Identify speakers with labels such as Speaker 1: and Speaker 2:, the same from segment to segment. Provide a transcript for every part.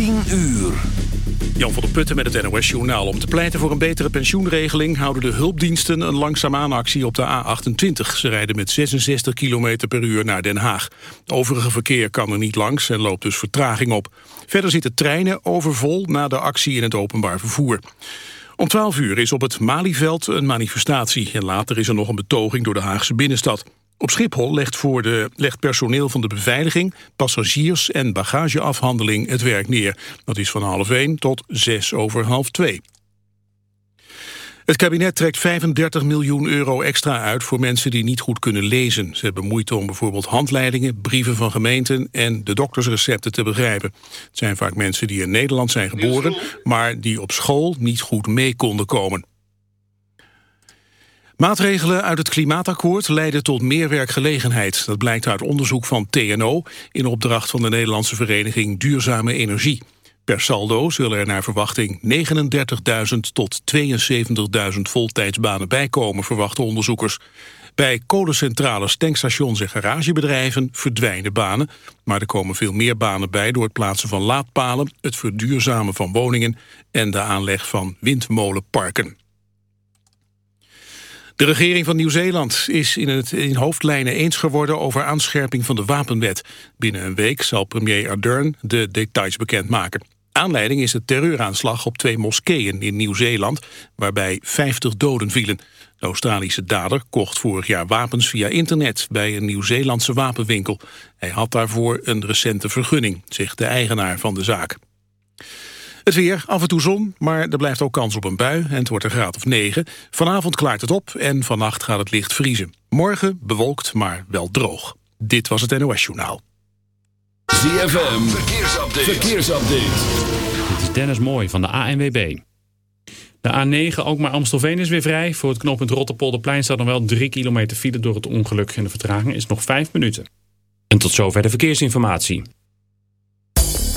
Speaker 1: 10 uur.
Speaker 2: Jan van der Putten met het NOS-journaal. Om te pleiten voor een betere pensioenregeling... houden de hulpdiensten een langzaamaan actie op de A28. Ze rijden met 66 km per uur naar Den Haag. Overige verkeer kan er niet langs en loopt dus vertraging op. Verder zitten treinen overvol na de actie in het openbaar vervoer. Om 12 uur is op het Malieveld een manifestatie... en later is er nog een betoging door de Haagse binnenstad. Op Schiphol legt, voor de, legt personeel van de beveiliging, passagiers en bagageafhandeling het werk neer. Dat is van half 1 tot 6 over half 2. Het kabinet trekt 35 miljoen euro extra uit voor mensen die niet goed kunnen lezen. Ze hebben moeite om bijvoorbeeld handleidingen, brieven van gemeenten en de doktersrecepten te begrijpen. Het zijn vaak mensen die in Nederland zijn geboren, maar die op school niet goed mee konden komen. Maatregelen uit het klimaatakkoord leiden tot meer werkgelegenheid. Dat blijkt uit onderzoek van TNO in opdracht van de Nederlandse vereniging Duurzame Energie. Per saldo zullen er naar verwachting 39.000 tot 72.000 voltijdsbanen bijkomen, verwachten onderzoekers. Bij kolencentrales, tankstations en garagebedrijven verdwijnen banen. Maar er komen veel meer banen bij door het plaatsen van laadpalen, het verduurzamen van woningen en de aanleg van windmolenparken. De regering van Nieuw-Zeeland is in, het, in hoofdlijnen eens geworden over aanscherping van de wapenwet. Binnen een week zal premier Ardern de details bekendmaken. Aanleiding is de terreuraanslag op twee moskeeën in Nieuw-Zeeland, waarbij 50 doden vielen. De Australische dader kocht vorig jaar wapens via internet bij een Nieuw-Zeelandse wapenwinkel. Hij had daarvoor een recente vergunning, zegt de eigenaar van de zaak. Het weer, af en toe zon, maar er blijft ook kans op een bui en het wordt een graad of 9. Vanavond klaart het op en vannacht gaat het licht vriezen. Morgen bewolkt, maar wel droog. Dit was het NOS Journaal.
Speaker 1: ZFM, verkeersupdate. verkeersupdate.
Speaker 3: Dit is Dennis Mooi van de ANWB. De A9, ook maar Amstelveen is weer vrij. Voor het knooppunt Rotterpolderplein staat nog wel 3 kilometer file door het ongeluk. En de vertraging is nog 5 minuten. En tot zover de verkeersinformatie.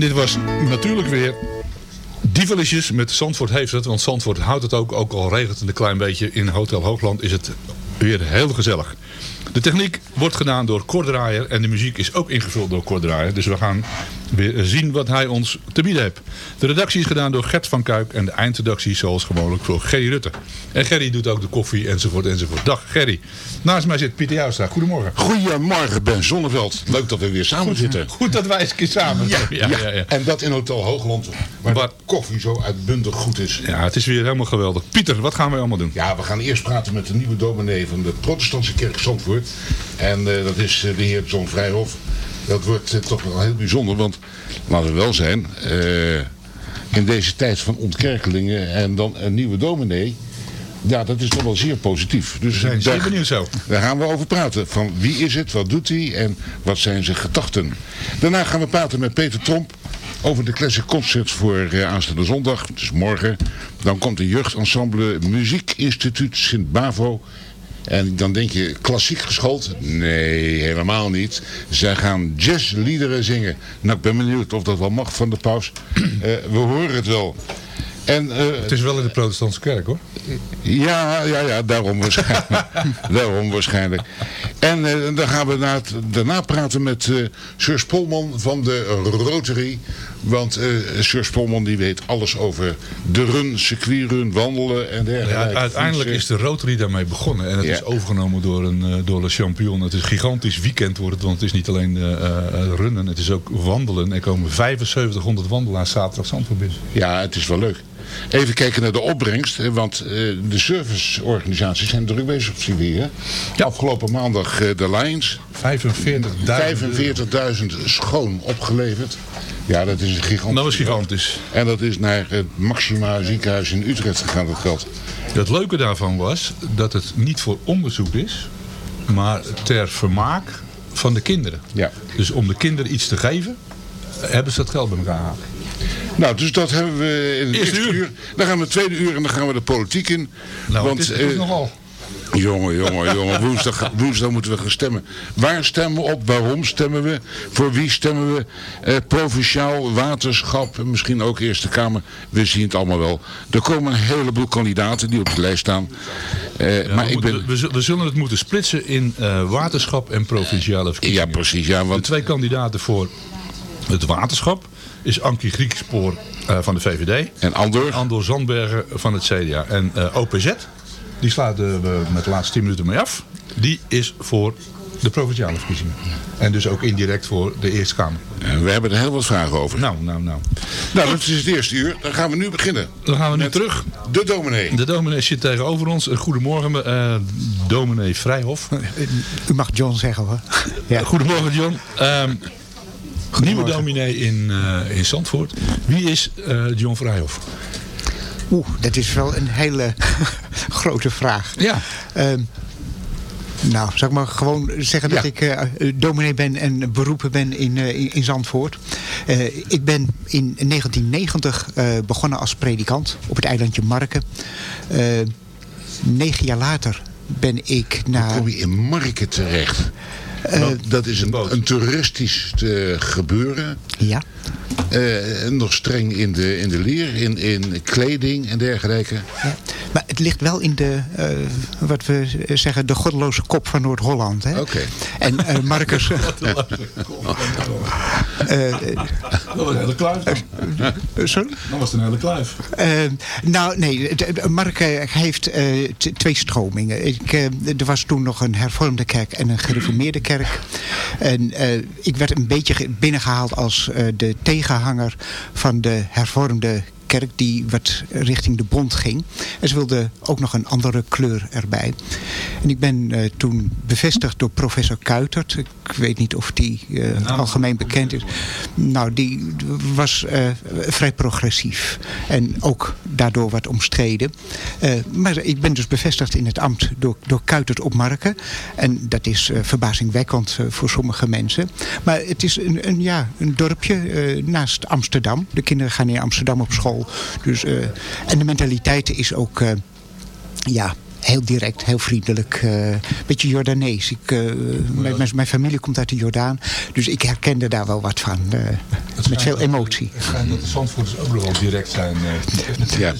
Speaker 4: En dit was natuurlijk weer dievelisjes met Zandvoort heeft het. Want Zandvoort houdt het ook, ook al regent het een klein beetje. In Hotel Hoogland is het weer heel gezellig. De techniek wordt gedaan door Kordraaier en de muziek is ook ingevuld door Kordraaier. Dus we gaan weer zien wat hij ons te bieden heeft. De redactie is gedaan door Gert van Kuik en de eindredactie zoals gewoonlijk voor Gerry Rutte. En Gerry doet ook de koffie enzovoort enzovoort. Dag Gerry. Naast mij zit Pieter Joustra. Goedemorgen.
Speaker 5: Goedemorgen Ben Zonneveld. Leuk dat we weer samen zitten.
Speaker 4: Goed dat wij eens een keer samen
Speaker 5: Ja,
Speaker 4: zijn.
Speaker 5: ja, En dat in Hotel Hoogland, waar de koffie zo uitbundig goed is.
Speaker 4: Ja, het is weer helemaal geweldig. Pieter, wat gaan wij allemaal doen?
Speaker 5: Ja, we gaan eerst praten met de nieuwe dominee van de protestantse kerk Zandvoort. En eh, dat is eh, de heer John Vrijhof. Dat wordt eh, toch wel heel bijzonder, want laten we wel zijn, eh, in deze tijd van ontkerkelingen en dan een nieuwe dominee, ja, dat is toch wel zeer positief. Dus
Speaker 4: We zijn zeer benieuwd zo.
Speaker 5: Daar gaan we over praten. Van wie is het, wat doet hij en wat zijn zijn gedachten. Daarna gaan we praten met Peter Tromp over de Classic Concerts voor eh, aanstaande zondag. Dus morgen. Dan komt de jeugdensemble Muziekinstituut Sint-Bavo. En dan denk je, klassiek geschoold? Nee, helemaal niet. Zij gaan jazzliederen zingen. Nou, ik ben benieuwd of dat wel mag van de paus. Eh, we horen het wel. En, eh,
Speaker 4: Het is wel in de protestantse kerk hoor.
Speaker 5: ja, ja, ja, daarom waarschijnlijk. daarom waarschijnlijk. En eh, dan gaan we na daarna praten met eh Sir Spolman van de Rotary. Want eh Sir Spolman die weet alles over de run, circuitrun, wandelen en
Speaker 4: Ja,
Speaker 5: dergelijke.
Speaker 4: uiteindelijk is de Rotary daarmee begonnen. En het
Speaker 5: Ja.
Speaker 4: is overgenomen door, een, door de Champion. Het is een gigantisch weekend wordt het. Want het is niet alleen runnen. Het is ook wandelen. Er komen 7500 wandelaars zaterdag Zandvoort binnen.
Speaker 5: Ja, het is wel leuk. Even kijken naar de opbrengst. Want eh, de serviceorganisaties zijn druk bezig op Siberia. Afgelopen maandag eh, de Lions.
Speaker 4: 45.000
Speaker 5: 45.000 schoon opgeleverd. Ja, dat is een gigantisch.
Speaker 4: Dat was gigantisch.
Speaker 5: En dat is naar het Maxima ziekenhuis in Utrecht gegaan, dat geld.
Speaker 4: Het leuke daarvan was dat het niet voor onderzoek is. Maar ter vermaak van de kinderen.
Speaker 5: Ja.
Speaker 4: Dus om de kinderen iets te geven. Hebben ze dat geld bij elkaar gehaald.
Speaker 5: Nou, dus dat hebben we in het
Speaker 4: Eerste
Speaker 5: eerste,
Speaker 4: uur.
Speaker 5: uur. Dan gaan we het tweede uur en dan gaan we de politiek in.
Speaker 4: Nou,
Speaker 5: Want,
Speaker 4: het is, het is
Speaker 5: eh,
Speaker 4: nogal.
Speaker 5: Jongen, jongen, jongen. Woensdag, woensdag moeten we gaan stemmen. Waar stemmen we op? Waarom stemmen we? Voor wie stemmen we? Eh, provinciaal, waterschap, misschien ook Eerste Kamer. We zien het allemaal wel. Er komen een heleboel kandidaten die op de lijst staan. Eh,
Speaker 4: Ja,
Speaker 5: maar
Speaker 4: we,
Speaker 5: ik ben...
Speaker 4: we, zullen- we zullen het moeten splitsen in eh, waterschap en provinciale verkiezingen.
Speaker 5: Ja, precies. Ja,
Speaker 4: De
Speaker 5: want
Speaker 4: twee kandidaten voor het waterschap is Ankie Griekspoor eh, van de VVD.
Speaker 5: En Andor?
Speaker 4: Andor Zandbergen van het CDA. En eh, OPZ, die sluiten we met de laatste 10 minuten mee af. Die is voor de provinciale verkiezingen. En dus ook indirect voor de Eerste Kamer.
Speaker 5: eh, we hebben er heel wat vragen over.
Speaker 4: Nou, nou, nou.
Speaker 5: Nou, dat is het eerste uur. Dan gaan we nu beginnen.
Speaker 4: Dan gaan we nu terug.
Speaker 5: De dominee.
Speaker 4: De dominee zit tegenover ons. Eh, Goedemorgen, eh dominee Vrijhof.
Speaker 6: U mag John zeggen hoor. Ja.
Speaker 4: Goedemorgen John. Ehm, nieuwe dominee in, eh, in Zandvoort. Wie is eh, John Vrijhof?
Speaker 6: Oeh, dat is wel een hele grote vraag.
Speaker 4: Ja.
Speaker 6: Ehm, nou, zal ik maar gewoon zeggen dat
Speaker 4: Ja.
Speaker 6: ik eh, dominee ben en beroepen ben in, in, Zandvoort. Ik ben in 1990 eh, begonnen als predikant op het eilandje Marken. Negen jaar later ben ik naar...
Speaker 5: Kom je in Marken terecht? Want dat is een, een toeristisch eh, gebeuren.
Speaker 6: Ja.
Speaker 5: Eh, nog streng in de, in de leer, in, in kleding en dergelijke.
Speaker 6: Ja, maar het ligt wel in de, eh, wat we zeggen, de goddeloze kop van Noord-Holland. hè?
Speaker 5: Oké.
Speaker 6: En eh Marcus... eh,
Speaker 4: Dat was een hele kluif.
Speaker 6: sorry?
Speaker 4: Dat was een hele kluif.
Speaker 6: Nou, nee, de- de- Mark heeft eh, twee stromingen. Ik, eh, er was toen nog een hervormde kerk en een gereformeerde kerk. En eh, ik werd een beetje ge- binnengehaald als eh, de van de hervormde kerk die wat richting de bond ging. En ze wilden ook nog een andere kleur erbij. En ik ben eh, toen bevestigd door professor Kuitert. Ik weet niet of die eh, algemeen bekend is. Nou, die was eh, vrij progressief. En ook daardoor wat omstreden. Maar ik ben dus bevestigd in het ambt door, door Kuitert op Marken. En dat is verbazingwekkend voor sommige mensen. Maar het is een, een, ja, een dorpje naast Amsterdam. De kinderen gaan in Amsterdam op school. Dus, eh, en de mentaliteit is ook... eh, ja, heel direct, heel vriendelijk. Een beetje Jordanees. Ik, mijn, mijn, mijn familie komt uit de Jordaan. Dus ik herkende daar wel wat van. met veel emotie.
Speaker 4: Het schijnt dat de Zandvoorters ook nog wel direct zijn.
Speaker 5: Ja.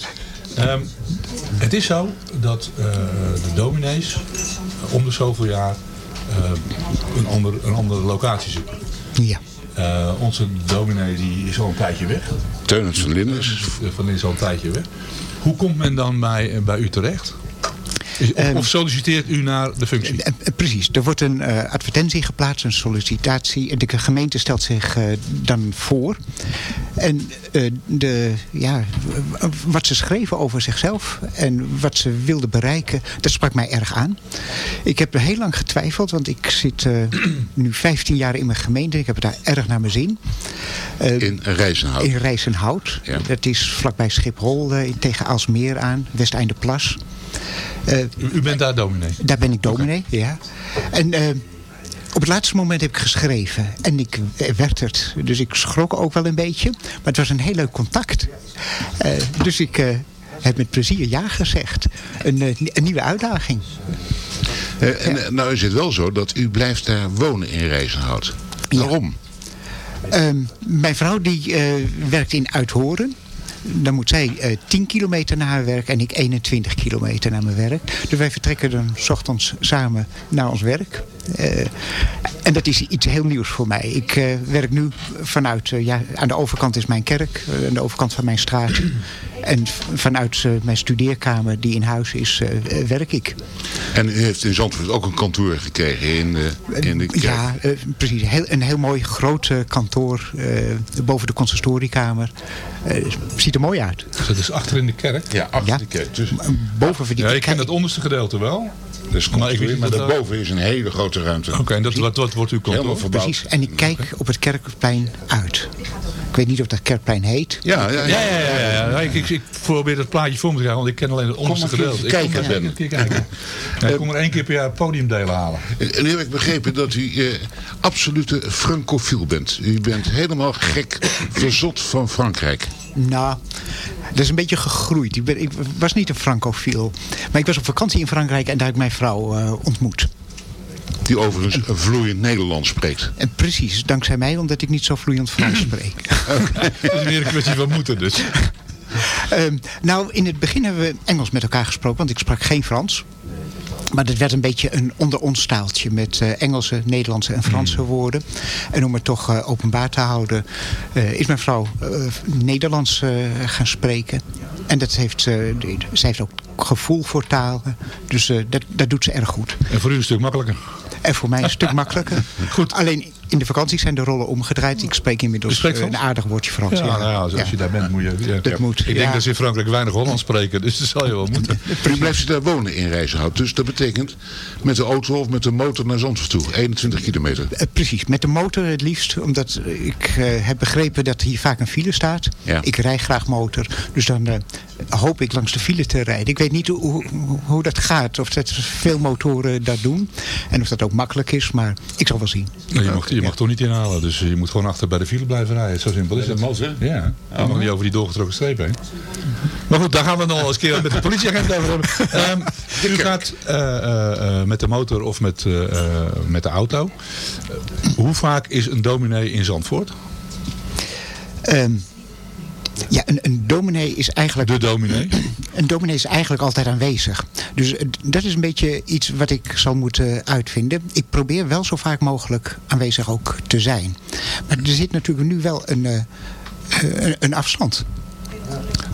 Speaker 4: Ehm, het is zo dat de dominees om de zoveel jaar eh, een, ander, een andere locatie zoeken.
Speaker 6: Ja.
Speaker 4: Eh, onze dominee die is al een tijdje weg.
Speaker 5: Teunens van Linders.
Speaker 4: Van is al een tijdje weg. Hoe komt men dan bij, eh, bij u terecht? Of, of solliciteert u naar de functie?
Speaker 6: Eh, eh, Precies, er wordt een eh, advertentie geplaatst, een sollicitatie. En de gemeente stelt zich dan voor. En de, ja, wat ze schreven over zichzelf en wat ze wilden bereiken, dat sprak mij erg aan. Ik heb er heel lang getwijfeld, want ik zit nu 15 jaar in mijn gemeente. Ik heb het daar erg naar mijn zin. Eh,
Speaker 5: In Rijzenhout.
Speaker 6: in Rijsenhout.
Speaker 5: Ja.
Speaker 6: Dat is vlakbij Schiphol, tegen Alsmeer aan, Westeinde Plas. Eh,
Speaker 4: U, u bent daar dominee.
Speaker 6: daar ben ik dominee, ja. En eh, op het laatste moment heb ik geschreven. En ik eh, werd het. Dus ik schrok ook wel een beetje. Maar het was een heel leuk contact. Eh, dus ik eh, heb met plezier ja gezegd. Een, een nieuwe uitdaging.
Speaker 5: Eh, en, eh, nou is het wel zo dat u blijft daar wonen in Rijzenhout. Waarom?
Speaker 6: Ehm, mijn vrouw die eh, werkt in Uithoren. Dan moet zij eh 10 kilometer naar haar werk en ik 21 kilometer naar mijn werk. Dus wij vertrekken dan 's ochtends samen naar ons werk. Eh, en dat is iets heel nieuws voor mij. Ik eh, werk nu vanuit, eh, ja, aan de overkant is mijn kerk, aan de overkant van mijn straat. En vanuit eh, mijn studeerkamer die in huis is, werk ik.
Speaker 5: En u heeft in Zandvoort ook een kantoor gekregen in de, in de kerk.
Speaker 6: Ja, eh, precies. Heel, een heel mooi groot kantoor eh, boven de consistoriekamer. Eh, ziet er mooi uit.
Speaker 4: Dus dat is achter in de kerk?
Speaker 5: Ja, achter
Speaker 6: Ja.
Speaker 5: de kerk. Dus,
Speaker 6: Boven
Speaker 4: Ja, ik ken het onderste gedeelte wel.
Speaker 5: Dus
Speaker 4: Maar
Speaker 5: maar,
Speaker 4: ik weet
Speaker 5: maar
Speaker 4: dat daar-
Speaker 5: daarboven is een hele grote ruimte.
Speaker 4: Oké, en dat, wat, wat wordt uw
Speaker 5: Helemaal
Speaker 4: kantoor?
Speaker 5: verbouwd.
Speaker 6: Precies. En ik kijk op het kerkplein uit. Ik weet niet of dat kerkplein heet.
Speaker 5: Ja, ja,
Speaker 4: Ja, ja, ja. ja, ja. Ik, ik, ik probeer dat plaatje voor me te krijgen, want ik ken alleen het onderste gedeelte. Ik kom
Speaker 5: kijken,
Speaker 4: er een
Speaker 5: Ben.
Speaker 4: keer kijken. Ja, ik kom er één keer per jaar podiumdelen halen.
Speaker 5: En nu heb ik begrepen dat u eh, absolute francofiel bent. U bent helemaal gek, verzot van Frankrijk.
Speaker 6: Nou, dat is een beetje gegroeid. Ik, ben, ik was niet een francofiel. Maar ik was op vakantie in Frankrijk en daar heb ik mijn vrouw eh, ontmoet.
Speaker 5: Die overigens vloeiend Nederlands spreekt.
Speaker 6: En precies, dankzij mij, omdat ik niet zo vloeiend Frans spreek.
Speaker 4: Dat is meer een kwestie van moeten dus.
Speaker 6: Ehm, nou, in het begin hebben we Engels met elkaar gesproken, want ik sprak geen Frans. Maar dat werd een beetje een onder ons taaltje met eh, Engelse, Nederlandse en Franse woorden. En om het toch eh, openbaar te houden, eh, is mijn vrouw Nederlands gaan spreken. En dat heeft, zij heeft ook gevoel voor talen. Dus dat, dat doet ze erg goed.
Speaker 4: En voor u een stuk makkelijker.
Speaker 6: En voor mij een stuk makkelijker.
Speaker 4: Goed.
Speaker 6: Alleen in de vakantie zijn de rollen omgedraaid. Ik spreek inmiddels eh, een aardig woordje Frans.
Speaker 4: Ja, nou ja, als, je daar bent moet je... Ja.
Speaker 6: Dat moet,
Speaker 4: Ik denk dat ze in Frankrijk weinig Hollands spreken, dus dat zal je wel moeten.
Speaker 5: U blijft daar wonen in Rijzenhout. Dus dat betekent met de auto of met de motor naar Zandvoort toe. 21 kilometer.
Speaker 6: Eh, precies, met de motor het liefst. Omdat ik eh, heb begrepen dat hier vaak een file staat.
Speaker 5: Ja.
Speaker 6: Ik rij graag motor. Dus dan eh, hoop ik langs de file te rijden. Ik weet niet hoe, hoe, hoe dat gaat. Of dat veel motoren dat doen. En of dat ook makkelijk is. Maar ik zal wel zien.
Speaker 4: Nou, je mag, je mag toch niet inhalen, dus je moet gewoon achter bij de file blijven rijden. Zo simpel is het. Ja, je mag niet over die doorgetrokken streep heen. Maar goed, daar gaan we nog eens een keer met de politieagent over hebben. Ehm, u gaat eh, eh, eh, met de motor of met, eh, eh, met de auto. Hoe vaak is een dominee in Zandvoort?
Speaker 6: Ehm, ja, een, een dominee is eigenlijk...
Speaker 4: De dominee?
Speaker 6: Een dominee is eigenlijk altijd aanwezig. Dus eh, dat is een beetje iets wat ik zal moeten uitvinden. Ik probeer wel zo vaak mogelijk aanwezig ook te zijn. Maar er zit natuurlijk nu wel een, eh, eh, een afstand.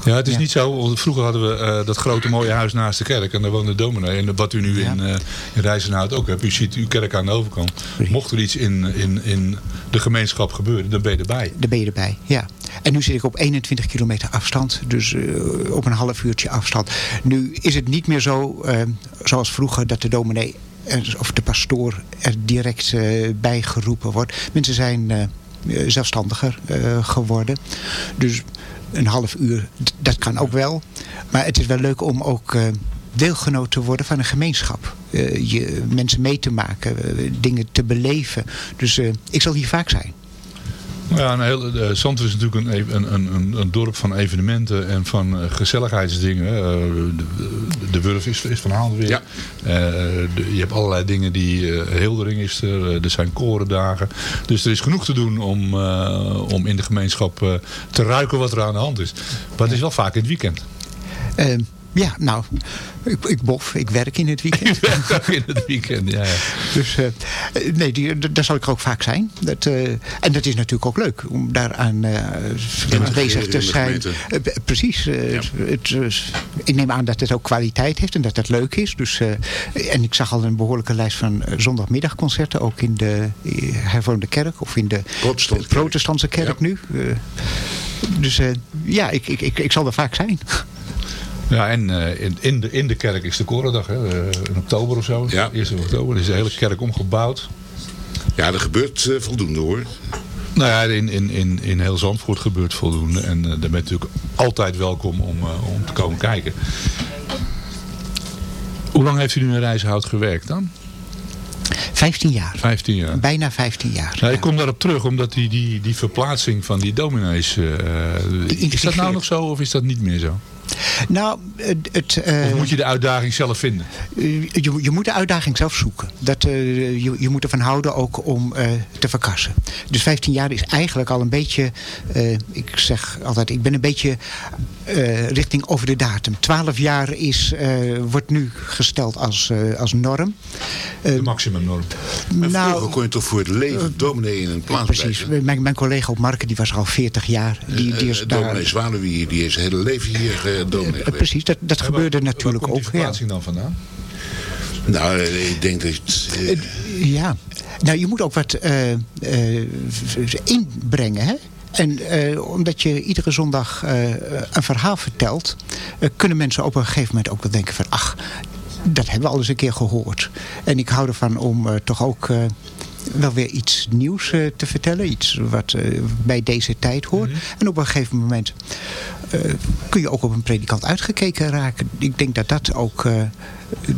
Speaker 4: Ja, het is
Speaker 6: Ja.
Speaker 4: niet zo. Vroeger hadden we eh, dat grote mooie huis naast de kerk. En daar woonde de dominee. En wat u nu
Speaker 6: Ja.
Speaker 4: in, eh in Rijzenhout ook hebt. U ziet uw kerk aan de overkant. Mocht er iets in, in, in de gemeenschap gebeuren, dan ben je erbij.
Speaker 6: Daar ben je erbij, ja. En nu zit ik op 21 kilometer afstand. Dus eh, op een half uurtje afstand. Nu is het niet meer zo, eh, zoals vroeger, dat de dominee of de pastoor er direct eh, bij geroepen wordt. Mensen zijn eh, zelfstandiger geworden. Dus een half uur, dat kan ook wel. Maar het is wel leuk om ook deelgenoot te worden van een gemeenschap. Je, mensen mee te maken, dingen te beleven. Dus ik zal hier vaak zijn.
Speaker 4: Nou ja, een heel, uh, Zandvoort is natuurlijk een, een, een, een dorp van evenementen en van uh, gezelligheidsdingen. Uh, de, de Wurf is, is van Haaldeweer. Ja. De, je hebt allerlei dingen die... Hildering is er, er zijn korendagen. Dus er is genoeg te doen om, om in de gemeenschap te ruiken wat er aan de hand is. Maar het is wel vaak in het weekend.
Speaker 6: Ja, nou, ik, ik bof, ik werk in het weekend.
Speaker 4: Ik werk ook in het weekend, ja. ja.
Speaker 6: Dus uh, nee, die, daar zal ik er ook vaak zijn. Dat, uh, en dat is natuurlijk ook leuk om daaraan uh, bezig te zijn. precies. Ja. Het, ik neem aan dat het ook kwaliteit heeft en dat het leuk is. Dus, en ik zag al een behoorlijke lijst van zondagmiddagconcerten. Ook in de hervormde kerk of in de
Speaker 5: protestantse,
Speaker 6: kerk ja. nu. dus ja, ik, ik, ik, ik zal er vaak zijn.
Speaker 4: Ja, en uh, in, in, de, in de kerk is de Korendag, hè, uh, in oktober of zo.
Speaker 5: Ja.
Speaker 4: 1 oktober is de hele kerk omgebouwd.
Speaker 5: Ja, er gebeurt uh, voldoende hoor.
Speaker 4: Nou ja, in, in, in, in heel Zandvoort gebeurt voldoende. En daar ben je natuurlijk altijd welkom om, om te komen kijken. Hoe lang heeft u nu in Rijzenhout gewerkt dan?
Speaker 6: 15 jaar.
Speaker 4: 15 jaar.
Speaker 6: Bijna 15 jaar.
Speaker 4: Nou, ik kom daarop terug, omdat die, die, die verplaatsing van die dominees... is dat nou nog zo of is dat niet meer zo?
Speaker 6: Nou, het... het uh,
Speaker 4: of moet je de uitdaging zelf vinden?
Speaker 6: Je, je moet de uitdaging zelf zoeken. Dat, uh, je, je moet ervan houden ook om uh, te verkassen. Dus 15 jaar is eigenlijk al een beetje... ik zeg altijd, ik ben een beetje richting over de datum. 12 jaar is, wordt nu gesteld als, als norm.
Speaker 4: de maximumnorm.
Speaker 5: Maar nou, vroeger kon je toch voor het leven dominee in een plaats
Speaker 6: Precies. Mijn, mijn collega op Marken, die was al 40 jaar. Die, die is daar,
Speaker 5: dominee Zwaluwie, die is zijn hele leven hier dominee
Speaker 6: uh, Precies, dat, dat gebeurde
Speaker 4: waar,
Speaker 6: natuurlijk
Speaker 4: waar komt
Speaker 6: ook.
Speaker 4: die dan vandaan?
Speaker 5: Nou, ik denk dat...
Speaker 6: Uh, ja, nou je moet ook wat uh, inbrengen, hè? En omdat je iedere zondag een verhaal vertelt... Kunnen mensen op een gegeven moment ook wel denken van... ach, dat hebben we al eens een keer gehoord. En ik hou ervan om toch ook wel weer iets nieuws uh, te vertellen. Iets wat uh, bij deze tijd hoort. Mm -hmm. En op een gegeven moment kun je ook op een predikant uitgekeken raken. Ik denk dat dat ook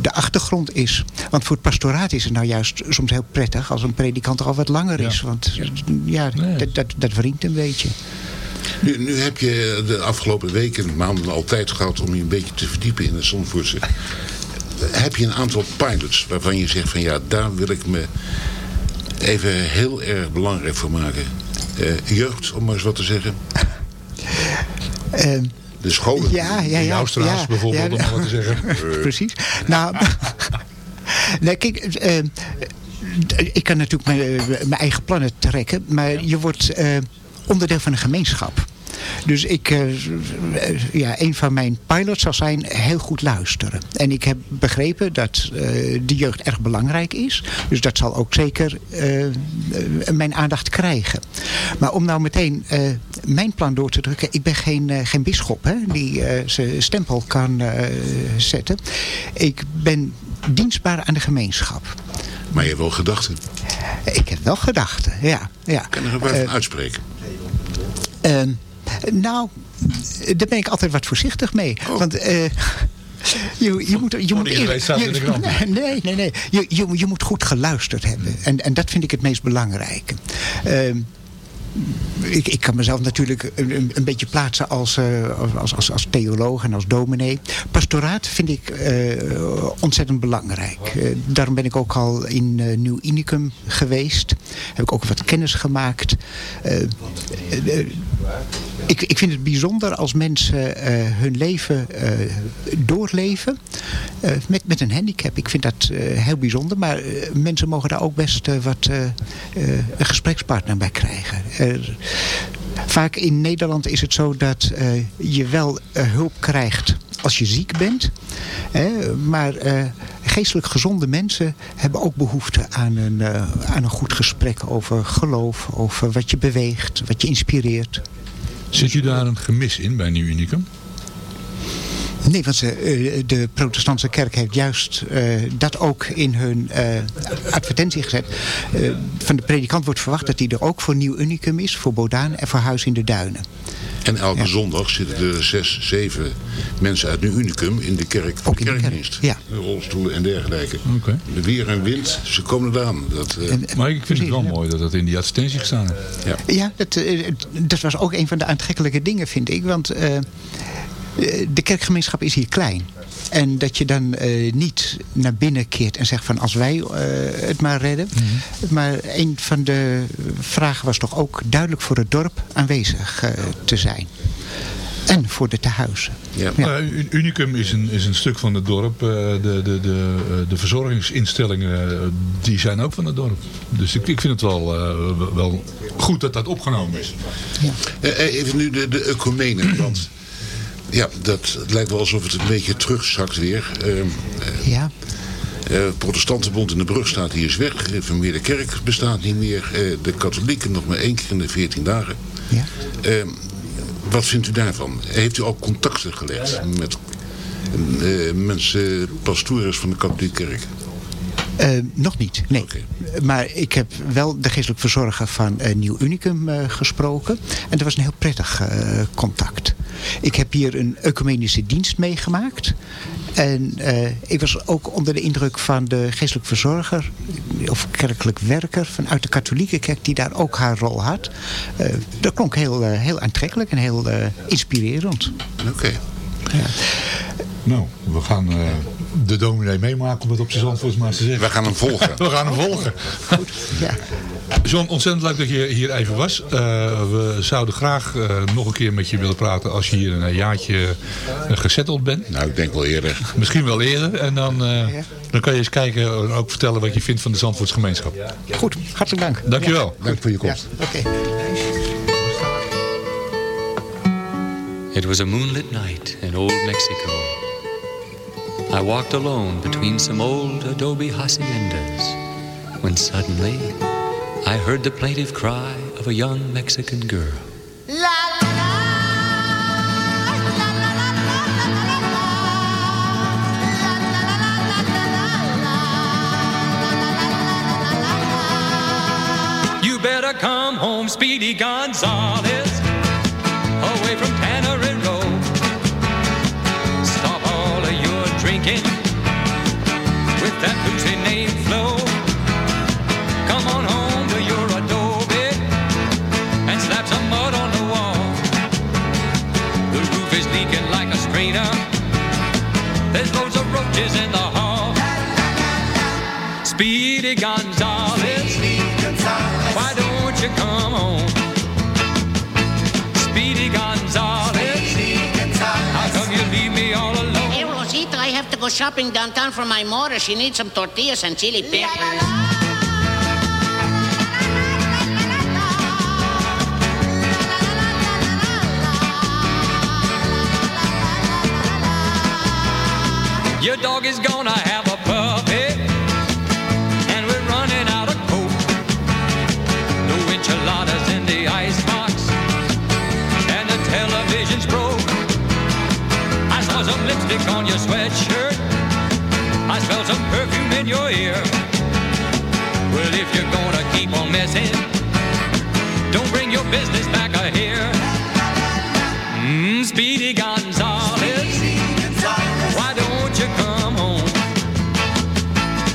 Speaker 6: de achtergrond is. Want voor het pastoraat is het nou juist soms heel prettig... als een predikant er al wat langer is. Ja. Want ja, nee. dat, dat, dat wringt een beetje.
Speaker 5: Nu, nu heb je de afgelopen weken, maanden al tijd gehad... om je een beetje te verdiepen in de Zandvoortse. Heb je een aantal pilots waarvan je zegt van... ja, daar wil ik me even heel erg belangrijk voor maken. Uh, jeugd, om maar eens wat te zeggen.
Speaker 6: Uh,
Speaker 5: de scholen.
Speaker 6: Ja, ja, ja.
Speaker 4: Jouwstraat
Speaker 6: ja,
Speaker 4: bijvoorbeeld, om maar wat te zeggen.
Speaker 6: Precies. Nou, nee, kijk... Uh, ik kan natuurlijk mijn, mijn, eigen plannen trekken. Maar je wordt onderdeel van een gemeenschap. Dus ik, uh, ja, een van mijn pilots zal zijn heel goed luisteren. En ik heb begrepen dat uh, de jeugd erg belangrijk is. Dus dat zal ook zeker uh, mijn aandacht krijgen. Maar om nou meteen mijn plan door te drukken. Ik ben geen, geen bisschop hè, die zijn stempel kan zetten. Ik ben dienstbaar aan de gemeenschap.
Speaker 5: Maar je hebt wel gedachten?
Speaker 6: Ik heb wel gedachten, ja. ja.
Speaker 5: Kan er een paar van uitspreken?
Speaker 6: Uh, nou, daar ben ik altijd wat voorzichtig mee. Oh. Want uh, je, je moet... Je
Speaker 4: oh,
Speaker 6: moet
Speaker 4: eerlijk, je,
Speaker 6: nee, nee, nee. Je, je, je moet goed geluisterd hebben. En, en dat vind ik het meest belangrijke. Uh, ik, ik, kan mezelf natuurlijk een, een beetje plaatsen als, uh, als, als, als, theoloog en als dominee. Pastoraat vind ik uh, ontzettend belangrijk. Uh, daarom ben ik ook al in Nieuw Unicum geweest. Heb ik ook wat kennis gemaakt. Ik, ik vind het bijzonder als mensen hun leven doorleven met, met een handicap. Ik vind dat heel bijzonder. Maar mensen mogen daar ook best wat een gesprekspartner bij krijgen. Vaak in Nederland is het zo dat je wel hulp krijgt als je ziek bent. Hè, maar geestelijk gezonde mensen hebben ook behoefte aan een, aan een goed gesprek over geloof. Over wat je beweegt, wat je inspireert.
Speaker 4: Zit u daar een gemis in bij Nieuw Unicum?
Speaker 6: Nee, want ze, eh, de protestantse kerk heeft juist eh, dat ook in hun eh, advertentie gezet. Eh, van de predikant wordt verwacht dat hij er ook voor Nieuw Unicum is, voor Bodaan en voor Huis in de Duinen.
Speaker 5: En elke zondag zitten er zes, zeven mensen uit Nieuw Unicum in de kerk voor de kerkdienst.
Speaker 6: Ja.
Speaker 5: Rolstoelen en dergelijke. De weer en wind, ze komen eraan. Dat, eh,
Speaker 4: Maar ik vind het wel mooi dat dat in die advertentie gestaan heeft.
Speaker 5: Ja.
Speaker 6: Ja, dat, dat was ook een van de aantrekkelijke dingen, vind ik. Want de kerkgemeenschap is hier klein. En dat je dan eh, niet naar binnen keert en zegt van als wij eh, het maar redden. Maar een van de vragen was toch ook duidelijk voor het dorp aanwezig eh, te zijn. En voor de tehuizen.
Speaker 5: Ja.
Speaker 4: Unicum is een, is een stuk van het dorp. Eh, De, de, de, eh, de verzorgingsinstellingen eh, die zijn ook van het dorp. Dus ik, ik vind het wel, eh, wel goed dat dat opgenomen is.
Speaker 5: Eh, eh, Even nu de, de ecumenen, want ja, dat het lijkt wel alsof het een beetje terugzakt weer. Eh, eh,
Speaker 6: Ja.
Speaker 5: eh, protestantenbond in de brug staat hier is weg. De Vermeerde kerk bestaat niet meer. Eh, de katholieken nog maar één keer in de veertien dagen.
Speaker 6: Ja.
Speaker 5: Eh, wat vindt u daarvan? Heeft u al contacten gelegd met mensen, pastoors van de katholieke kerk?
Speaker 6: Nog niet, nee. Maar ik heb wel de geestelijk verzorger van Nieuw Unicum gesproken. En dat was een heel prettig contact. Ik heb hier een ecumenische dienst meegemaakt. En eh, ik was ook onder de indruk van de geestelijk verzorger... of kerkelijk werker vanuit de katholieke kerk... die daar ook haar rol had. Eh, dat klonk heel, eh, heel aantrekkelijk en heel inspirerend.
Speaker 5: Oké.
Speaker 4: Nou, we gaan de dominee meemaken om het op zijn zandvoorts maar te zeggen.
Speaker 5: We gaan hem volgen.
Speaker 4: we gaan hem volgen.
Speaker 6: Ja.
Speaker 4: John, ontzettend leuk dat je hier even was. Eh, we zouden graag eh, nog een keer met je willen praten als je hier een jaartje uh, gezetteld bent.
Speaker 5: Nou, ik denk wel eerder.
Speaker 4: Misschien wel eerder. En dan, uh, dan kan je eens kijken en ook vertellen wat je vindt van de Zandvoortsgemeenschap.
Speaker 6: Goed, hartelijk dank.
Speaker 4: Dankjewel.
Speaker 5: Ja. Dank voor je komst.
Speaker 6: Ja, Oké. Okay.
Speaker 7: It was a moonlit night in old Mexico. I walked alone between some old adobe haciendas when suddenly I heard the plaintive cry of a young Mexican girl. You better come home, Speedy Gonzales, away from Tannery drinking with that boozy name Flo. Come on home to your adobe and slap some mud on the wall. The roof is leaking like a strainer. There's loads of roaches in the hall. Speedy Gonzales, why don't you come home?
Speaker 8: Go shopping downtown for my mother. She needs some tortillas and chili peppers.
Speaker 7: Your dog is gonna have some perfume in your ear. Well, if you're gonna keep on messing, don't bring your business back here. Mm, Speedy Gonzales, why don't you come home?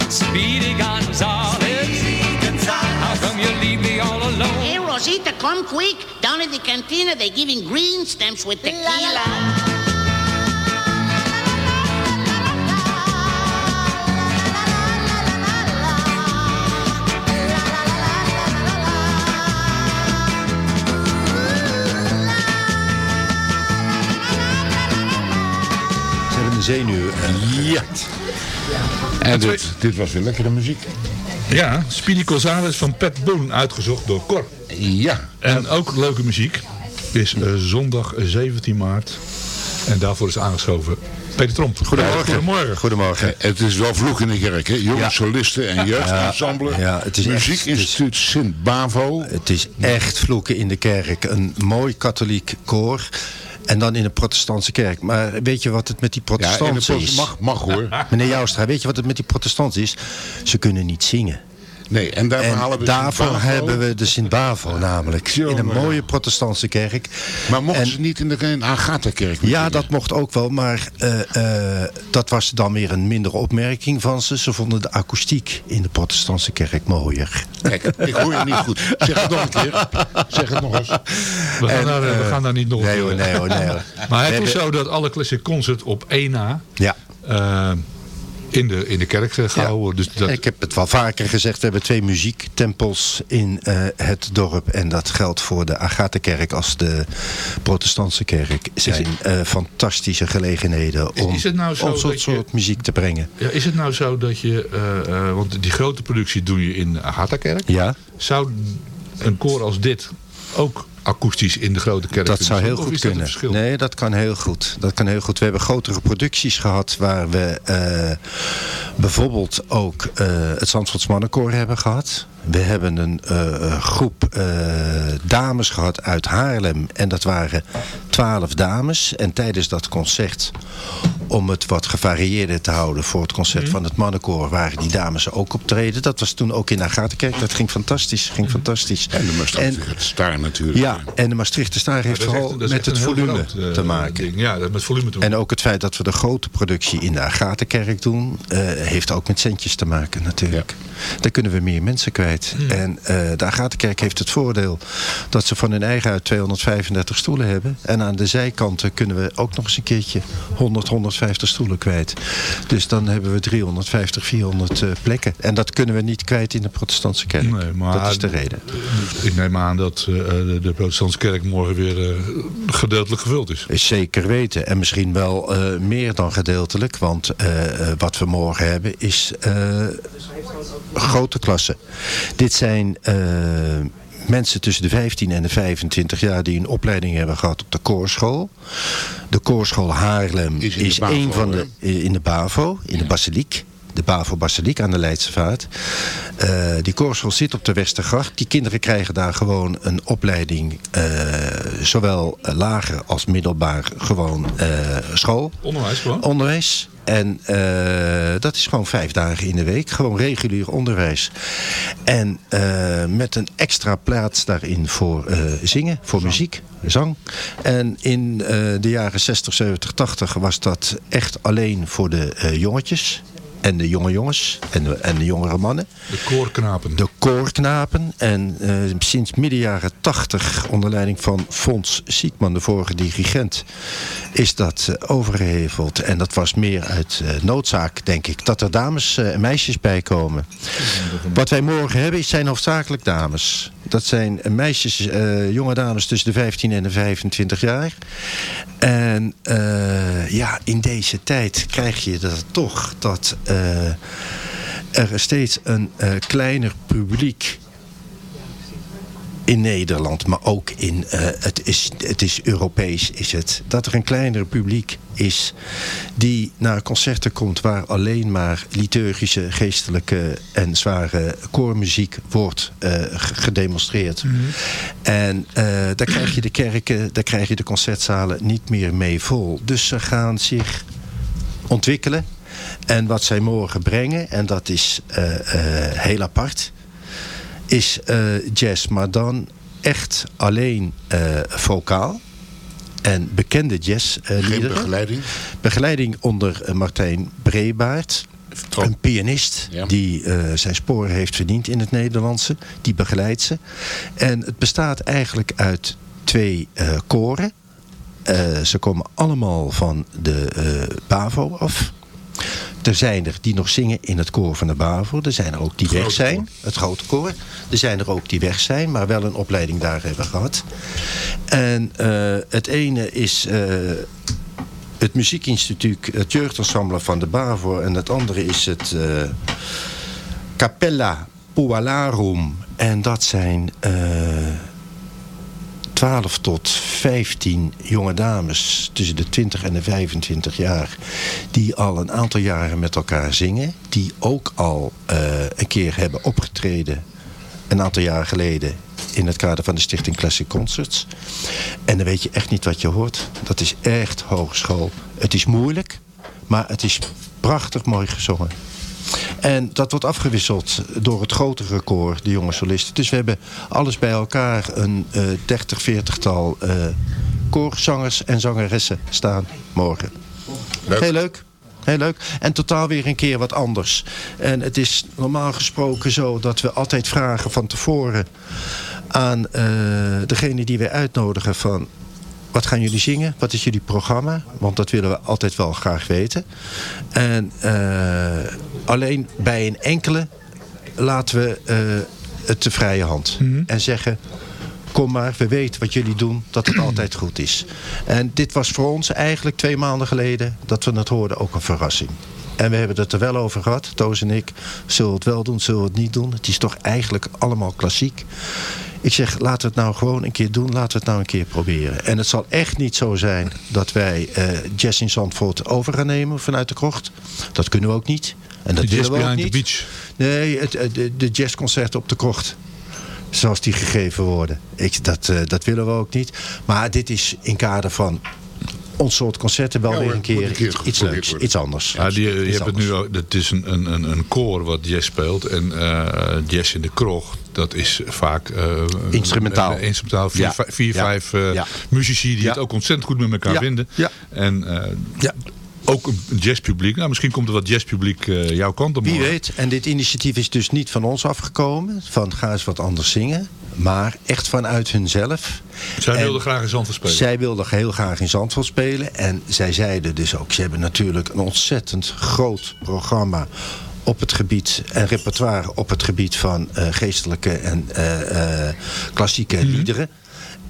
Speaker 7: Speedy Gonzales, how come you leave me all alone?
Speaker 8: Hey, Rosita, come quick. Down at the cantina, they're giving green stamps with tequila.
Speaker 9: Ze hebben een zenuw.
Speaker 5: Ja. En dit, dit was weer lekkere muziek.
Speaker 4: Ja, Speedy Gonzales van Pat Boone, uitgezocht door Cor.
Speaker 5: Ja.
Speaker 4: En ook leuke muziek is uh, zondag 17 maart. En daarvoor is aangeschoven Peter Tromp.
Speaker 9: Goedemorgen.
Speaker 4: Goedemorgen.
Speaker 9: Goedemorgen.
Speaker 5: Het is wel vloek in de kerk, hè? Jonge
Speaker 9: Ja.
Speaker 5: solisten en jeugdensemble.
Speaker 9: Ja, ja, het is
Speaker 5: Muziekinstituut Sint-Bavo.
Speaker 9: Het is echt vloeken in de kerk. Een mooi katholiek koor. En dan in een protestantse kerk. Maar weet je wat het met die
Speaker 5: de
Speaker 9: protestanten is?
Speaker 5: mag, mag hoor.
Speaker 9: Meneer Joustra, weet je wat het met die protestanten is? Ze kunnen niet zingen.
Speaker 5: Nee, en daarvoor halen we
Speaker 9: daarvoor
Speaker 5: Sint-Bavo.
Speaker 9: hebben we de Sint-Bavo namelijk. In een mooie protestantse kerk.
Speaker 5: Maar mochten
Speaker 9: En-
Speaker 5: ze niet in de Agatha-kerk?
Speaker 9: Ja, dat mocht ook wel, maar eh, eh, dat was dan weer een mindere opmerking van ze. Ze vonden de akoestiek in de protestantse kerk mooier.
Speaker 5: Kijk, ik hoor je niet goed. Zeg het nog een keer. Zeg het nog eens.
Speaker 4: We gaan,
Speaker 9: En,
Speaker 4: daar, we
Speaker 9: eh,
Speaker 4: gaan daar niet nog...
Speaker 9: nee hoor, nee hoor, nee hoor.
Speaker 4: Maar het is zo dat alle Classic Concert op 1 na
Speaker 9: Ja.
Speaker 4: In, de, in de kerk eh, gehouden. Dus dat,
Speaker 9: Ik heb het wel vaker gezegd, we hebben twee muziektempels in eh, het dorp. En dat geldt voor de Agatha-kerk als de protestantse kerk. zijn eh, fantastische gelegenheden om
Speaker 4: is het nou
Speaker 9: om soort,
Speaker 4: dat je-
Speaker 9: soort muziek te brengen.
Speaker 4: ja, is het nou zo dat je... want die grote productie doe je in Agatha-kerk.
Speaker 9: Ja.
Speaker 4: Zou een koor als dit ook akoestisch in de grote kerk
Speaker 9: Dat zou heel goed
Speaker 4: dat
Speaker 9: kunnen. Nee, dat kan heel goed. Dat kan heel goed. We hebben grotere producties gehad waar we eh, bijvoorbeeld ook eh, het Zandvoorts Mannenkoor hebben gehad. We hebben een eh, groep dames gehad uit Haarlem. En dat waren twaalf dames. En tijdens dat concert, om het wat gevarieerder te houden voor het concert van het mannenkoor, waren die dames ook optreden. Dat was toen ook in Agatha-kerk. Dat ging fantastisch. Ging fantastisch.
Speaker 5: En de Maastrichter Staar natuurlijk.
Speaker 9: Ja, en de Maastrichter Staar heeft vooral
Speaker 4: echt-
Speaker 9: met het volume
Speaker 4: groot, eh,
Speaker 9: te maken.
Speaker 4: ding. Ja, dat met volume te.
Speaker 9: En ook het feit dat we de grote productie in de Agatenkerk doen, eh, heeft ook met centjes te maken natuurlijk. Daar kunnen we meer mensen kwijt. En eh, de Agatenkerk heeft het voordeel dat ze van hun eigen uit 235 stoelen hebben. En aan de zijkanten kunnen we ook nog eens een keertje 100, 150 stoelen kwijt. Dus dan hebben we 350, 400 eh, plekken. En dat kunnen we niet kwijt in de protestantse kerk.
Speaker 4: Nee, maar
Speaker 9: dat is de reden.
Speaker 4: Ik neem aan dat eh, de, de protestantse kerk morgen weer eh, gedeeltelijk gevuld is.
Speaker 9: Is Zeker weten. En misschien wel eh, meer dan gedeeltelijk. Want eh, wat we morgen hebben is grote klassen. Dit zijn mensen tussen de 15 en de 25 jaar... die een opleiding hebben gehad op de koorschool. De koorschool Haarlem
Speaker 5: Is in de Bavo,
Speaker 9: een van de... In de BAVO, in de Basiliek. De Bavo Basiliek aan de Leidse Vaart. Eh, die koorschool zit op de Westergracht. Die kinderen krijgen daar gewoon een opleiding. eh, zowel lager als middelbaar gewoon eh, school.
Speaker 4: Onderwijs gewoon?
Speaker 9: Onderwijs. En dat is gewoon vijf dagen in de week. Gewoon regulier onderwijs. En met een extra plaats daarin voor zingen, voor muziek, zang. En in de jaren 60, 70, 80 was dat echt alleen voor de jongetjes. En de jonge jongens en de, en de jongere mannen.
Speaker 4: De koorknapen.
Speaker 9: De koorknapen. En eh, sinds midden jaren 80 onder leiding van Fons Siekman, de vorige dirigent, is dat eh, overgeheveld. En dat was meer uit eh, noodzaak, denk ik, dat er dames en meisjes bij komen. Wat wij morgen hebben, is- zijn hoofdzakelijk dames. Dat zijn meisjes, jonge dames tussen de 15 en de 25 jaar. En ja, in deze tijd krijg je dat toch dat er steeds een eh, kleiner publiek in Nederland, maar ook in eh, het, is, het is Europees is het, dat er een kleiner publiek is die naar concerten komt waar alleen maar liturgische, geestelijke en zware koormuziek wordt eh, ge- gedemonstreerd. En eh, daar krijg je de kerken, daar krijg je de concertzalen niet meer mee vol. Dus ze gaan zich ontwikkelen. En wat zij morgen brengen, en dat is eh, eh, heel apart, is eh, jazz, maar dan echt alleen vocaal. En bekende jazz eh,
Speaker 5: Geen
Speaker 9: liederen.
Speaker 5: begeleiding?
Speaker 9: Begeleiding onder Martijn Brebaert. Een pianist die zijn sporen heeft verdiend in het Nederlandse. Die begeleidt ze. En het bestaat eigenlijk uit twee eh, koren. Ze komen allemaal van de BAVO af. Er zijn er die nog zingen in het koor van de BAVO. Er zijn er ook die weg zijn. Het grote koor. Er zijn er ook die weg zijn, maar wel een opleiding daar hebben gehad. En eh, het ene is eh, het muziekinstituut, het jeugdensemble van de BAVO. En het andere is het eh, Capella Pualarum. En dat zijn 12 tot 15 jonge dames tussen de 20 en de 25 jaar... die al een aantal jaren met elkaar zingen. Die ook al eh, een keer hebben opgetreden, een aantal jaar geleden... in het kader van de Stichting Classic Concerts. En dan weet je echt niet wat je hoort. Dat is echt hogeschool. Het is moeilijk, maar het is prachtig mooi gezongen. En dat wordt afgewisseld door het grotere koor, de jonge solisten. Dus we hebben alles bij elkaar een eh 30, 40-tal eh koorzangers en zangeressen staan morgen. Heel leuk. Heel leuk. En totaal weer een keer wat anders. En het is normaal gesproken zo dat we altijd vragen van tevoren aan eh, degene die wij uitnodigen van... Wat gaan jullie zingen? Wat is jullie programma? Want dat willen we altijd wel graag weten. En eh, alleen bij een enkele laten we eh, het de vrije hand. En zeggen, kom maar, we weten wat jullie doen, dat het altijd goed is. En dit was voor ons eigenlijk twee maanden geleden, dat we het hoorden, ook een verrassing. En we hebben het er wel over gehad, Toos en ik. Zullen we het wel doen, zullen we het niet doen? Het is toch eigenlijk allemaal klassiek. Ik zeg, laten we het nou gewoon een keer doen. Laten we het nou een keer proberen. En het zal echt niet zo zijn dat wij eh Jazz in Zandvoort over gaan nemen vanuit de krocht. Dat kunnen we ook niet. En dat
Speaker 4: De
Speaker 9: willen we ook
Speaker 4: Behind the
Speaker 9: niet.
Speaker 4: Beach.
Speaker 9: Nee, het, de, de jazzconcerten op de krocht. Zoals die gegeven worden. Ik, dat, eh, dat willen we ook niet. Maar dit is in kader van ons soort concerten wel
Speaker 5: Ja,
Speaker 9: weer een keer,
Speaker 5: moet een keer
Speaker 9: iets, leuks.
Speaker 5: worden.
Speaker 9: Iets anders.
Speaker 4: Ja, die, je
Speaker 9: Iets
Speaker 4: hebt het nu het is een, een, een, een koor wat jazz speelt. En eh, jazz in de krocht, dat is vaak... eh,
Speaker 9: Instrumentaal.
Speaker 4: Instrumentaal. Vier,
Speaker 9: Ja.
Speaker 4: vier
Speaker 9: Ja.
Speaker 4: vijf eh,
Speaker 9: Ja.
Speaker 4: muzici die
Speaker 9: Ja.
Speaker 4: het ook ontzettend goed met elkaar
Speaker 9: Ja.
Speaker 4: vinden.
Speaker 9: Ja.
Speaker 4: En eh, ook een jazzpubliek. Nou, misschien komt er wat jazzpubliek eh, jouw kant op
Speaker 9: Wie
Speaker 4: morgen.
Speaker 9: weet. En dit initiatief is dus niet van ons afgekomen. Van ga eens wat anders zingen. Maar echt vanuit hunzelf.
Speaker 4: Zij
Speaker 9: En
Speaker 4: wilden graag in Zandvoort spelen.
Speaker 9: Zij wilden heel graag in Zandvoort spelen. En zij zeiden dus ook, ze hebben natuurlijk een ontzettend groot programma op het gebied en repertoire op het gebied van eh, geestelijke en eh, eh, klassieke
Speaker 4: Mhm.
Speaker 9: liederen.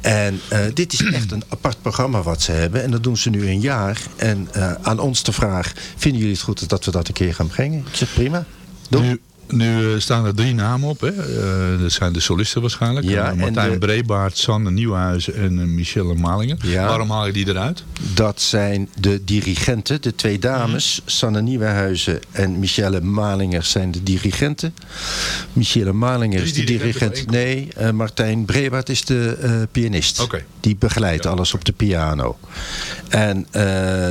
Speaker 9: En eh, dit is echt een apart programma wat ze hebben. En dat doen ze nu een jaar. En eh, aan ons de vraag, vinden jullie het goed dat we dat een keer gaan brengen? Ik zeg prima.
Speaker 4: Nu, nu eh, staan er drie namen op. Hè? Eh, dat zijn de solisten waarschijnlijk.
Speaker 9: Ja,
Speaker 4: Eh, Martijn
Speaker 9: de-
Speaker 4: Brebaert, Sanne Nieuwhuizen en Michelle Malingen.
Speaker 9: Ja.
Speaker 4: Waarom haal je die eruit?
Speaker 9: Dat zijn de dirigenten, de twee dames. Sanne Nieuwenhuizen en Michelle Malinger zijn de dirigenten. Michelle Malinger is de dirigent. Nee, Martijn Brebaert is de pianist. Die begeleidt alles op de piano. En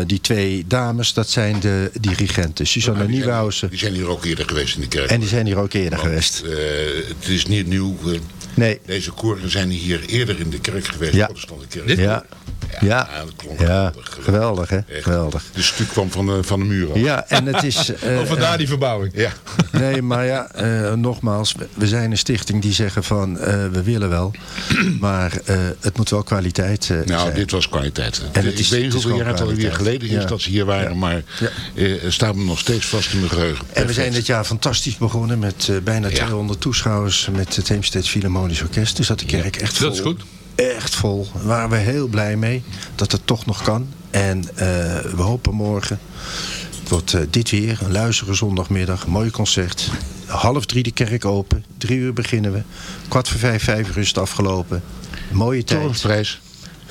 Speaker 9: die twee dames, dat zijn de dirigenten. Susanne Nieuwenhuizen.
Speaker 5: Die zijn hier ook eerder geweest in de kerk.
Speaker 9: En die zijn hier ook eerder
Speaker 5: Want,
Speaker 9: geweest.
Speaker 5: eh, het is niet nieuw.
Speaker 9: Nee.
Speaker 5: Deze koren zijn hier eerder in de kerk geweest.
Speaker 9: Ja.
Speaker 5: protestante kerk.
Speaker 9: Ja. Ja,
Speaker 5: dat klonk
Speaker 9: ja. geweldig hè, geweldig.
Speaker 5: De stuk kwam van de, van de muur af.
Speaker 9: Ja, en het is... eh,
Speaker 4: Oh, vandaar die verbouwing.
Speaker 5: Ja.
Speaker 9: Nee, maar ja, eh, nogmaals, we- zijn een stichting die zeggen van eh, we willen wel, maar het moet wel kwaliteit
Speaker 5: Nou,
Speaker 9: zijn.
Speaker 5: dit was kwaliteit. hè.
Speaker 9: En het is-
Speaker 5: ik weet
Speaker 9: het
Speaker 5: niet hoeveel jaar het alweer geleden is
Speaker 9: Ja.
Speaker 5: dat ze hier waren, maar het staat me nog steeds vast in mijn geheugen.
Speaker 9: En we zijn dit jaar fantastisch begonnen met eh, bijna 200 toeschouwers met het Heemsteeds Philharmonisch Orkest. Dus dat de kerk echt vol.
Speaker 4: Dat is goed.
Speaker 9: Echt vol. Daar waren we heel blij mee dat het toch nog kan. En eh, we hopen morgen, het wordt eh, dit weer, een luizige zondagmiddag, een mooi concert. Half drie de kerk open, drie uur beginnen we. Kwart voor vijf, vijf uur is het afgelopen. Mooie tijd.
Speaker 5: Torenprijs.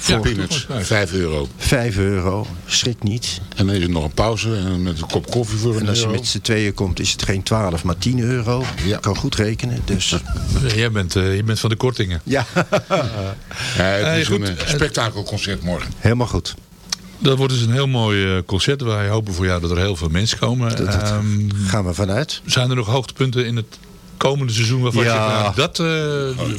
Speaker 5: Voor peanuts, 5 euro.
Speaker 9: 5 euro, schrik niet.
Speaker 5: En dan is er nog een pauze en met een kop koffie voor een
Speaker 9: En als je
Speaker 5: euro.
Speaker 9: met z'n tweeën komt, is het geen 12, maar 10 euro. Je kan goed rekenen. Dus.
Speaker 4: Jij bent, eh, je bent van de kortingen.
Speaker 9: Ja.
Speaker 5: Ja, het
Speaker 4: Eh,
Speaker 5: is
Speaker 4: goed,
Speaker 5: een eh, spektakelconcert morgen.
Speaker 9: Helemaal goed.
Speaker 4: Dat wordt dus een heel mooi concert. Wij hopen voor jou dat er heel veel mensen komen.
Speaker 9: Dat- dat
Speaker 4: Ehm,
Speaker 9: gaan we vanuit.
Speaker 4: Zijn er nog hoogtepunten in het komende seizoen waarvan
Speaker 9: Ja.
Speaker 4: je nou, dat, eh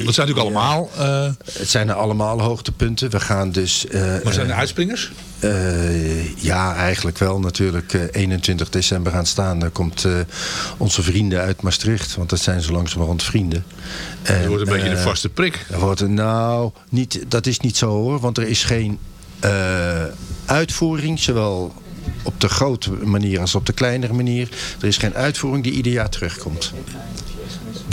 Speaker 4: dat zijn natuurlijk allemaal. eh,
Speaker 9: Het zijn er allemaal hoogtepunten. We gaan dus... eh,
Speaker 4: maar zijn er uitspringers?
Speaker 9: eh, ja, eigenlijk wel natuurlijk. eh, 21 december gaan Daar komt eh, onze vrienden uit Maastricht. Want dat zijn zo langzamerhand vrienden. En,
Speaker 4: Dat wordt een beetje een vaste prik.
Speaker 9: Er wordt, een- nou, niet, dat is niet zo hoor. Want er is geen eh, uitvoering, zowel op de grote manier als op de kleinere manier. Er is geen uitvoering die ieder jaar terugkomt.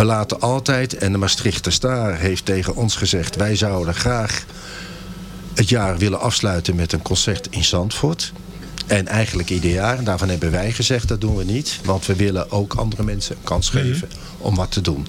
Speaker 9: We laten altijd, en de Maastrichter Staar heeft tegen ons gezegd... wij zouden graag het jaar willen afsluiten met een concert in Zandvoort. En eigenlijk ieder jaar. En daarvan hebben wij gezegd, dat doen we niet. Want we willen ook andere mensen een kans geven om wat te doen.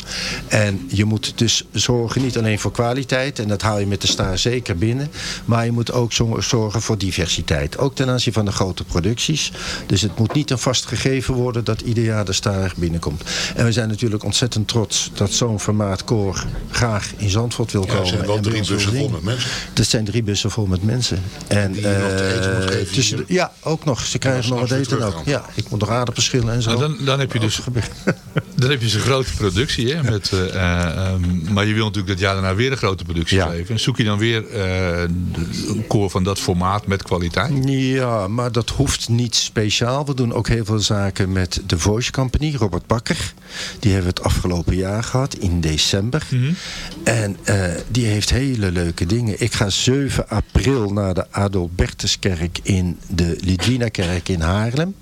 Speaker 9: En je moet dus zorgen niet alleen voor kwaliteit. En dat haal je met de Star zeker binnen. Maar je moet ook zo- zorgen voor diversiteit. Ook ten aanzien van de grote producties. Dus het moet niet een vast gegeven worden dat ieder jaar de Star binnenkomt. En we zijn natuurlijk ontzettend trots dat zo'n formaat koor graag in Zandvoort wil
Speaker 5: Ja, er
Speaker 9: komen.
Speaker 5: zijn wel drie bussen vol met mensen.
Speaker 9: Dat zijn drie bussen vol met mensen. En,
Speaker 5: Die je nog te eten moet
Speaker 9: eh,
Speaker 5: geven
Speaker 9: tussen
Speaker 5: hier.
Speaker 9: de- ja, ook nog. Ze krijgen nog wat eten ook. Ja, ik moet nog aardappels schillen en zo.
Speaker 4: Nou, dan, dan heb je dus dan heb je een grote productie. Hè, met, eh, eh, ehm, maar je wil natuurlijk dat jaar daarna weer een grote productie geven. En zoek je dan weer eh, een koor van dat formaat met kwaliteit?
Speaker 9: Ja, maar dat hoeft niet speciaal. We doen ook heel veel zaken met de Voice Company, Robert Bakker. Die hebben we het afgelopen jaar gehad, in december. En eh, die heeft hele leuke dingen. Ik ga 7 april naar de Adalbertuskerk in de Lidwina-kerk in Haarlem.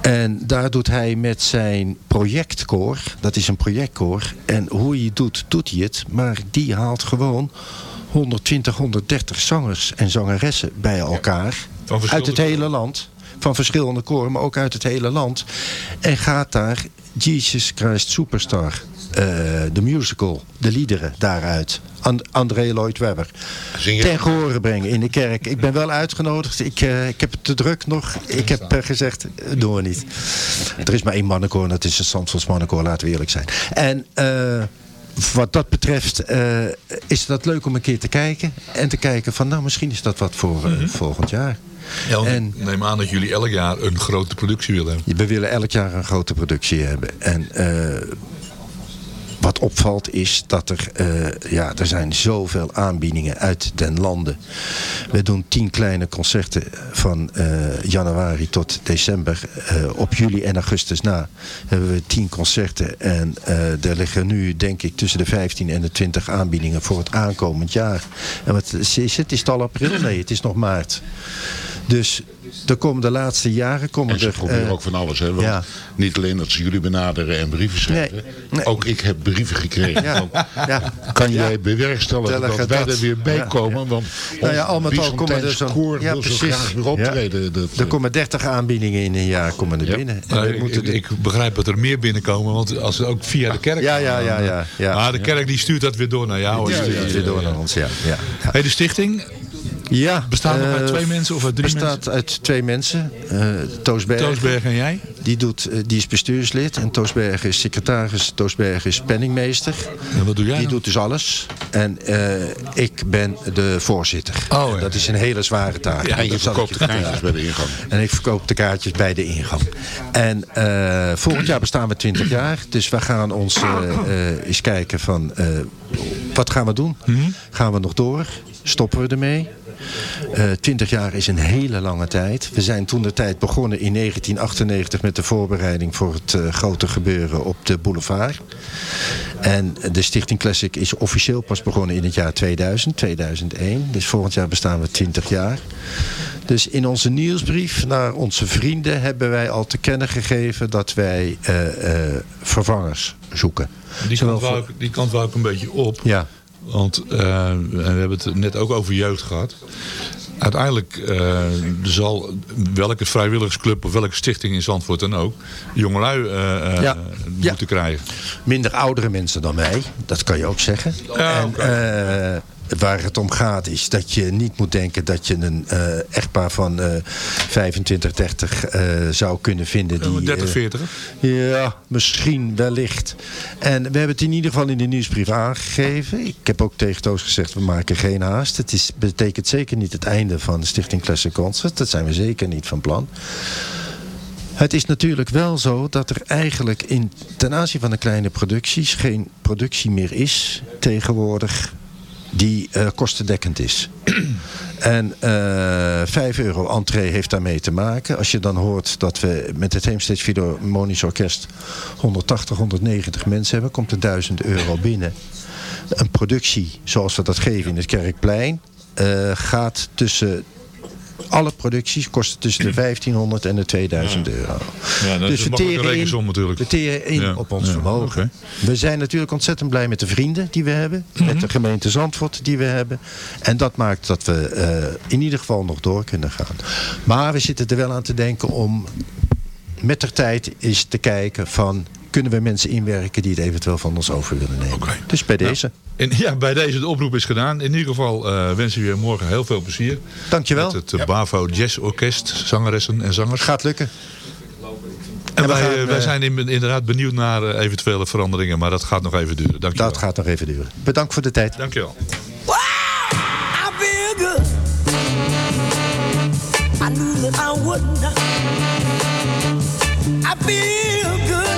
Speaker 9: En daar doet hij met zijn projectkoor, dat is een projectkoor. En hoe hij het doet, doet hij het. Maar die haalt gewoon 120, 130 zangers en zangeressen bij elkaar. uit het hele land. Van verschillende koren, maar ook uit het hele land. En gaat daar Jesus Christ Superstar, de musical, de liederen daaruit. And- André Lloyd Webber. Ten gehore brengen in de kerk. Ik ben wel uitgenodigd. Ik, eh, ik heb het te druk nog. Ik heb eh, gezegd, eh, doen we niet. Er is maar één mannenkoor en dat is het Zandvoorts mannenkoor, laten we eerlijk zijn. En eh, wat dat betreft eh, is dat leuk om een keer te kijken. En te kijken van, nou misschien is dat wat voor eh, volgend jaar.
Speaker 4: Ja,
Speaker 9: En-
Speaker 4: ik neem aan dat jullie elk jaar een grote productie willen hebben.
Speaker 9: We willen elk jaar een grote productie hebben. En eh, wat opvalt is dat er, eh, ja, er zijn zoveel aanbiedingen uit den landen. We doen tien kleine concerten van eh, januari tot december. Eh, op juli en augustus na hebben we tien concerten. En er liggen nu denk ik tussen de 15 en de 20 aanbiedingen voor het aankomend jaar. En wat is het? Is het al april? Nee, het is nog maart. Dus er komen de laatste jaren komen
Speaker 5: En ze
Speaker 9: er...
Speaker 5: proberen
Speaker 9: eh,
Speaker 5: ook van alles. Hè? Want
Speaker 9: ja.
Speaker 5: Niet alleen dat ze jullie benaderen en brieven schrijven. Ook ik heb brieven gekregen.
Speaker 9: Ja.
Speaker 5: Van,
Speaker 9: Ja.
Speaker 5: Kan
Speaker 9: Ja.
Speaker 5: jij bewerkstelligen
Speaker 9: Stellig
Speaker 5: dat wij
Speaker 9: dat.
Speaker 5: er weer bij
Speaker 9: Ja.
Speaker 5: komen? Want
Speaker 9: Nou ja, al met al komen er zo'n...
Speaker 5: koor wil zo graag weer optreden. Dat,
Speaker 9: Er komen 30 aanbiedingen in een jaar komen er
Speaker 5: Ja.
Speaker 9: binnen. We
Speaker 4: ik, ik,
Speaker 9: de-
Speaker 4: ik begrijp dat er meer binnenkomen, want als ze ook via de kerk
Speaker 9: Ja, ja, ja, ja,
Speaker 4: eh,
Speaker 9: ja.
Speaker 4: Maar de kerk die stuurt dat weer door naar jou.
Speaker 9: Die stuurt het weer door naar ons, ja. ja.
Speaker 4: Hey, de stichting
Speaker 9: Ja,
Speaker 4: bestaat nog uit
Speaker 9: eh,
Speaker 4: twee mensen of uit drie
Speaker 9: bestaat
Speaker 4: mensen?
Speaker 9: uit twee mensen. Eh Toos Bergen.
Speaker 4: Toosberg en jij?
Speaker 9: Die, doet, eh, die is bestuurslid. En Toos Bergen is secretaris. Toos Bergen is penningmeester.
Speaker 4: En wat doe jij
Speaker 9: Die
Speaker 4: dan?
Speaker 9: doet dus alles. En ik ben de voorzitter.
Speaker 4: Oh, ja.
Speaker 9: dat is een hele zware taak.
Speaker 4: Ja,
Speaker 5: en je
Speaker 9: Dat
Speaker 5: verkoopt de kaartjes bij de ingang.
Speaker 9: En ik verkoop de kaartjes bij de ingang. En volgend jaar bestaan we 20 jaar. Dus we gaan ons eens kijken van... wat gaan we doen? Gaan we nog door? Stoppen we ermee? Eh 20 jaar is een hele lange tijd. We zijn toen de tijd begonnen in 1998 met de voorbereiding voor het eh, grote gebeuren op de boulevard. En de Stichting Classic is officieel pas begonnen in het jaar 2000, 2001. Dus volgend jaar bestaan we 20 jaar. Dus in onze nieuwsbrief naar onze vrienden hebben wij al te kennen gegeven dat wij eh, vervangers zoeken.
Speaker 4: Die kant, wou
Speaker 9: voor-
Speaker 4: ik, die kant wou ik een beetje op.
Speaker 9: Ja.
Speaker 4: Want eh, we hebben het net ook over jeugd gehad. Uiteindelijk eh, zal welke vrijwilligersclub of welke stichting in Zandvoort dan ook... jongelui eh,
Speaker 9: Ja.
Speaker 4: moeten krijgen.
Speaker 9: minder oudere mensen dan mij. Dat kan je ook zeggen.
Speaker 4: Ja,
Speaker 9: en. Eh, waar het om gaat is dat je niet moet denken dat je een eh, echtpaar van eh 25, 30 eh, zou kunnen vinden. Die,
Speaker 4: 30,
Speaker 9: eh,
Speaker 4: 40?
Speaker 9: ja, misschien wellicht. En we hebben het in ieder geval in de nieuwsbrief aangegeven. Ik heb ook tegen Toos gezegd, we maken geen haast. Het is, betekent zeker niet het einde van de Stichting Classic Concert. Dat zijn we zeker niet van plan. Het is natuurlijk wel zo dat er eigenlijk in, ten aanzien van de kleine producties geen productie meer is tegenwoordig die eh, kostendekkend is. En eh 5 euro entree heeft daarmee te maken. Als je dan hoort dat we met het Heemsteeds Philharmonisch Orkest 180, 190 mensen hebben, komt er 1000 euro binnen. Een productie zoals we dat geven in het Kerkplein eh, gaat tussen alle producties kosten tussen de 1500 en de 2000 euro.
Speaker 4: Ja, dat
Speaker 9: dus
Speaker 4: is
Speaker 9: we teren in,
Speaker 4: rekensom natuurlijk.
Speaker 9: we teren in
Speaker 4: Ja,
Speaker 9: op ons
Speaker 4: ja,
Speaker 9: vermogen. We zijn natuurlijk ontzettend blij met de vrienden die we hebben. Met de gemeente Zandvoort die we hebben. En dat maakt dat we eh, in ieder geval nog door kunnen gaan. Maar we zitten er wel aan te denken om met de tijd eens te kijken van... kunnen we mensen inwerken die het eventueel van ons over willen nemen. Dus bij deze.
Speaker 4: En ja, bij deze de oproep is gedaan. In ieder geval eh, wensen we je morgen heel veel plezier.
Speaker 9: Dankjewel.
Speaker 4: Met het eh, Bavo Jazz Orkest, zangeressen en zangers.
Speaker 9: Gaat lukken.
Speaker 4: En, wij,
Speaker 9: gaan,
Speaker 4: eh, wij zijn in- inderdaad benieuwd naar eventuele veranderingen. Maar dat gaat nog even duren. Dankjewel.
Speaker 9: Dat gaat nog even duren. Bedankt voor de tijd.
Speaker 4: Dankjewel.
Speaker 10: I feel good. I knew that I would not. I feel good.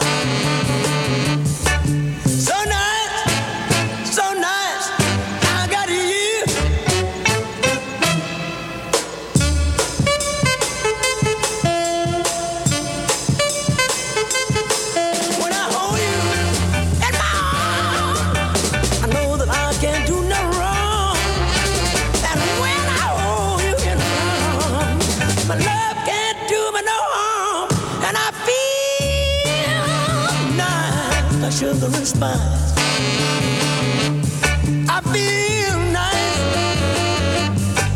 Speaker 10: Spice. I feel nice,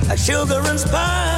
Speaker 10: like sugar and spice.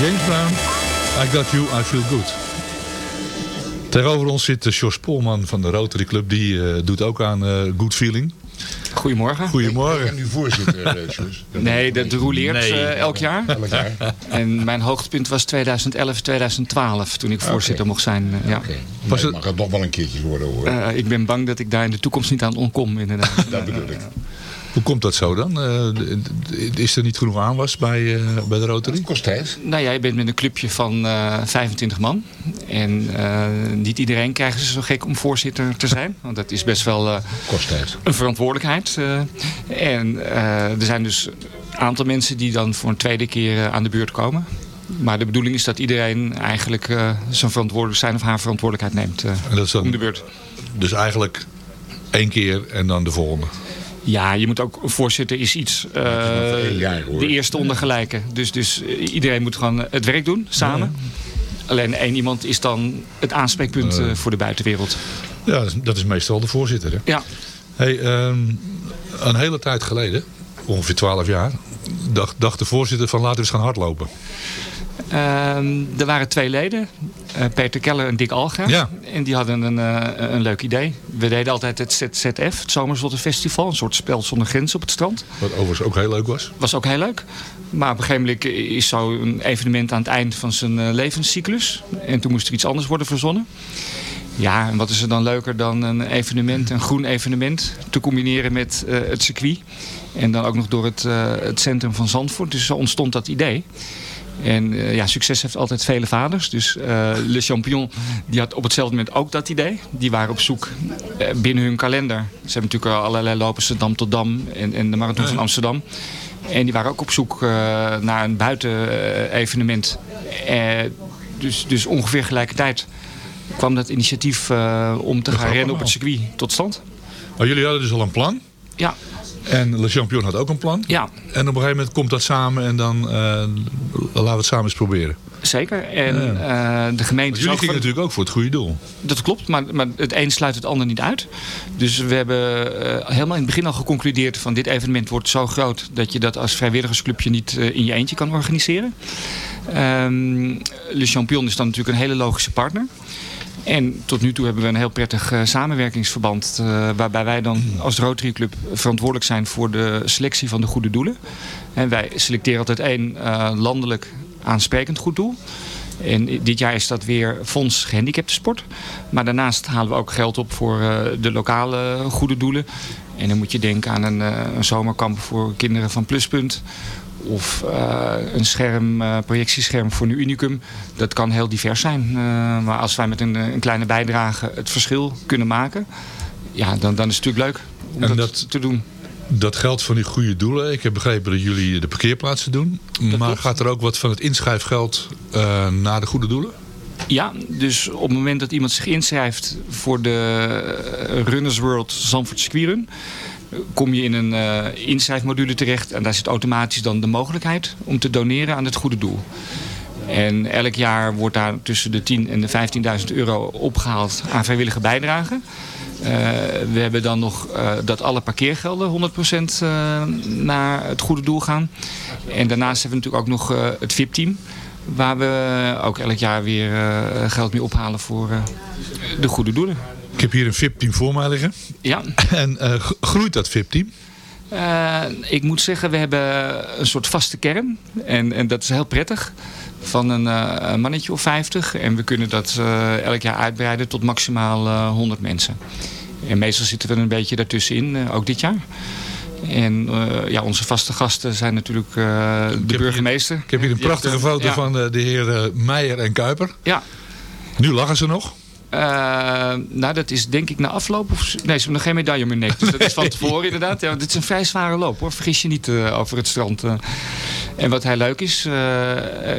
Speaker 4: James Brown, I Got You, I Feel Good. Tegenover ons zit uh, Jos Polman van de Rotary Club. Die eh, doet ook aan eh, Good Feeling.
Speaker 11: Goedemorgen.
Speaker 4: Goedemorgen.
Speaker 5: Ik ben nu voorzitter, eh, Jos.
Speaker 11: Nee, dat roleert
Speaker 4: Nee.
Speaker 11: eh, elk jaar.
Speaker 5: Elk jaar.
Speaker 11: En mijn hoogtepunt was 2011, 2012, toen ik voorzitter mocht zijn. eh, ja.
Speaker 5: Was het... mag het nog wel een keertje worden hoor.
Speaker 11: Eh, ik ben bang dat ik daar in de toekomst niet aan ontkom, inderdaad.
Speaker 5: dat bedoel ik.
Speaker 4: Hoe komt dat zo dan? Eh, is er niet genoeg aanwas bij, eh, bij de Rotary?
Speaker 5: kost tijd.
Speaker 11: Nou ja, je bent met een clubje van eh 25 man. En eh, niet iedereen krijgt ze zo gek om voorzitter te zijn. Want dat is best wel eh,
Speaker 5: Kost tijd.
Speaker 11: een verantwoordelijkheid. eh. en eh, er zijn dus een aantal mensen die dan voor een tweede keer eh, aan de beurt komen. Maar de bedoeling is dat iedereen eigenlijk eh, zijn verantwoordelijk zijn of haar verantwoordelijkheid neemt eh,
Speaker 4: En dat is dan,
Speaker 11: om de beurt.
Speaker 4: Dus eigenlijk één keer en dan de volgende.
Speaker 11: Ja, je moet ook, voorzitter is iets, eh,
Speaker 5: jaar,
Speaker 11: de eerste onder gelijke. Dus, dus eh, iedereen moet gewoon het werk doen, samen. Alleen één iemand is dan het aanspreekpunt eh, voor de buitenwereld.
Speaker 4: Ja, dat is, meestal de voorzitter. Hè?
Speaker 11: Ja.
Speaker 4: Hey, ehm, een hele tijd geleden, ongeveer 12 jaar, dacht, dacht de voorzitter van laten we eens gaan hardlopen.
Speaker 11: Ehm, er waren twee leden, eh, Peter Keller en Dick Alga.
Speaker 4: Ja.
Speaker 11: En die hadden een, eh, een leuk idee. We deden altijd het ZZF, het Zomerzottenfestival. Een soort spel zonder grens op het strand.
Speaker 4: Wat overigens ook heel leuk was.
Speaker 11: Was ook heel leuk. Maar op een gegeven moment is zo'n evenement aan het eind van zijn eh, levenscyclus. En toen moest er iets anders worden verzonnen. Ja, en wat is er dan leuker dan een evenement, een groen evenement, te combineren met het circuit. En dan ook nog door het, het centrum van Zandvoort. Dus zo ontstond dat idee. En eh, ja, succes heeft altijd vele vaders. Dus eh, Le Champion die had op hetzelfde moment ook dat idee. Die waren op zoek eh, binnen hun kalender. Ze hebben natuurlijk al allerlei lopers van Dam tot Dam en, en de Marathon van Amsterdam. En die waren ook op zoek naar een buitenevenement. Dus, dus ongeveer gelijkertijd kwam dat initiatief om te gaan rennen op het circuit tot stand.
Speaker 4: Maar jullie hadden dus al een plan.
Speaker 11: Ja.
Speaker 4: En Le Champion had ook een plan.
Speaker 11: Ja.
Speaker 4: En op een gegeven moment komt dat samen en dan eh, laten we het samen eens proberen.
Speaker 11: Zeker. En eh, de gemeente...
Speaker 4: Jullie gingen natuurlijk ook voor het goede doel.
Speaker 11: Dat klopt, maar, maar het een sluit het ander niet uit. Dus we hebben eh, helemaal in het begin al geconcludeerd van dit evenement wordt zo groot dat je dat als vrijwilligersclubje niet in je eentje kan organiseren. Ehm, Le Champion is dan natuurlijk een hele logische partner. En tot nu toe hebben we een heel prettig eh, samenwerkingsverband. eh, waarbij wij dan als Rotary Club verantwoordelijk zijn voor de selectie van de goede doelen. En wij selecteren altijd één eh, landelijk aansprekend goed doel. En dit jaar is dat weer Fonds Gehandicaptensport. Maar daarnaast halen we ook geld op voor de lokale goede doelen. En dan moet je denken aan een, een zomerkamp voor kinderen van Pluspunt. Of eh, een scherm, eh, projectiescherm voor nu Unicum. Dat kan heel divers zijn. Eh, maar als wij met een, een kleine bijdrage het verschil kunnen maken... Ja, dan, dan is het natuurlijk leuk om dat,
Speaker 4: dat-
Speaker 11: te doen.
Speaker 4: Dat geldt voor die goede doelen. Ik heb begrepen dat jullie de parkeerplaatsen doen. maar gaat er ook wat van het inschrijfgeld naar de goede doelen?
Speaker 11: Ja, dus op het moment dat iemand zich inschrijft voor de Runners World Zandvoort Circuitrun... kom je in een eh, inschrijfmodule terecht en daar zit automatisch dan de mogelijkheid om te doneren aan het goede doel. En elk jaar wordt daar tussen de 10.000 en de 15.000 euro opgehaald aan vrijwillige bijdragen. Eh, we hebben dan nog eh, dat alle parkeergelden 100% eh, naar het goede doel gaan. En daarnaast hebben we natuurlijk ook nog het VIP-team. Waar we ook elk jaar weer geld mee ophalen voor de goede doelen.
Speaker 4: Ik heb hier een VIP-team voor mij liggen.
Speaker 11: Ja.
Speaker 4: En eh, groeit dat VIP-team?
Speaker 11: Eh, ik moet zeggen, we hebben een soort vaste kern. En, en dat is heel prettig. Van een, eh, een mannetje of 50. En we kunnen dat elk jaar uitbreiden tot maximaal eh 100 mensen. En meestal zitten we een beetje daartussenin, ook dit jaar. En ja, onze vaste gasten zijn natuurlijk de burgemeester.
Speaker 4: Ik heb hier een prachtige foto
Speaker 11: ja.
Speaker 4: van de heren Meijer en Kuiper.
Speaker 11: Ja.
Speaker 4: Nu lachen ze nog.
Speaker 11: Eh, nou, dat is denk ik na afloop. Of, nee, ze hebben nog geen medaille om hun nek. Dus dat is van tevoren inderdaad. Ja, dit is een vrij zware loop hoor. Vergis je niet eh, over het strand. eh. En wat heel leuk is, eh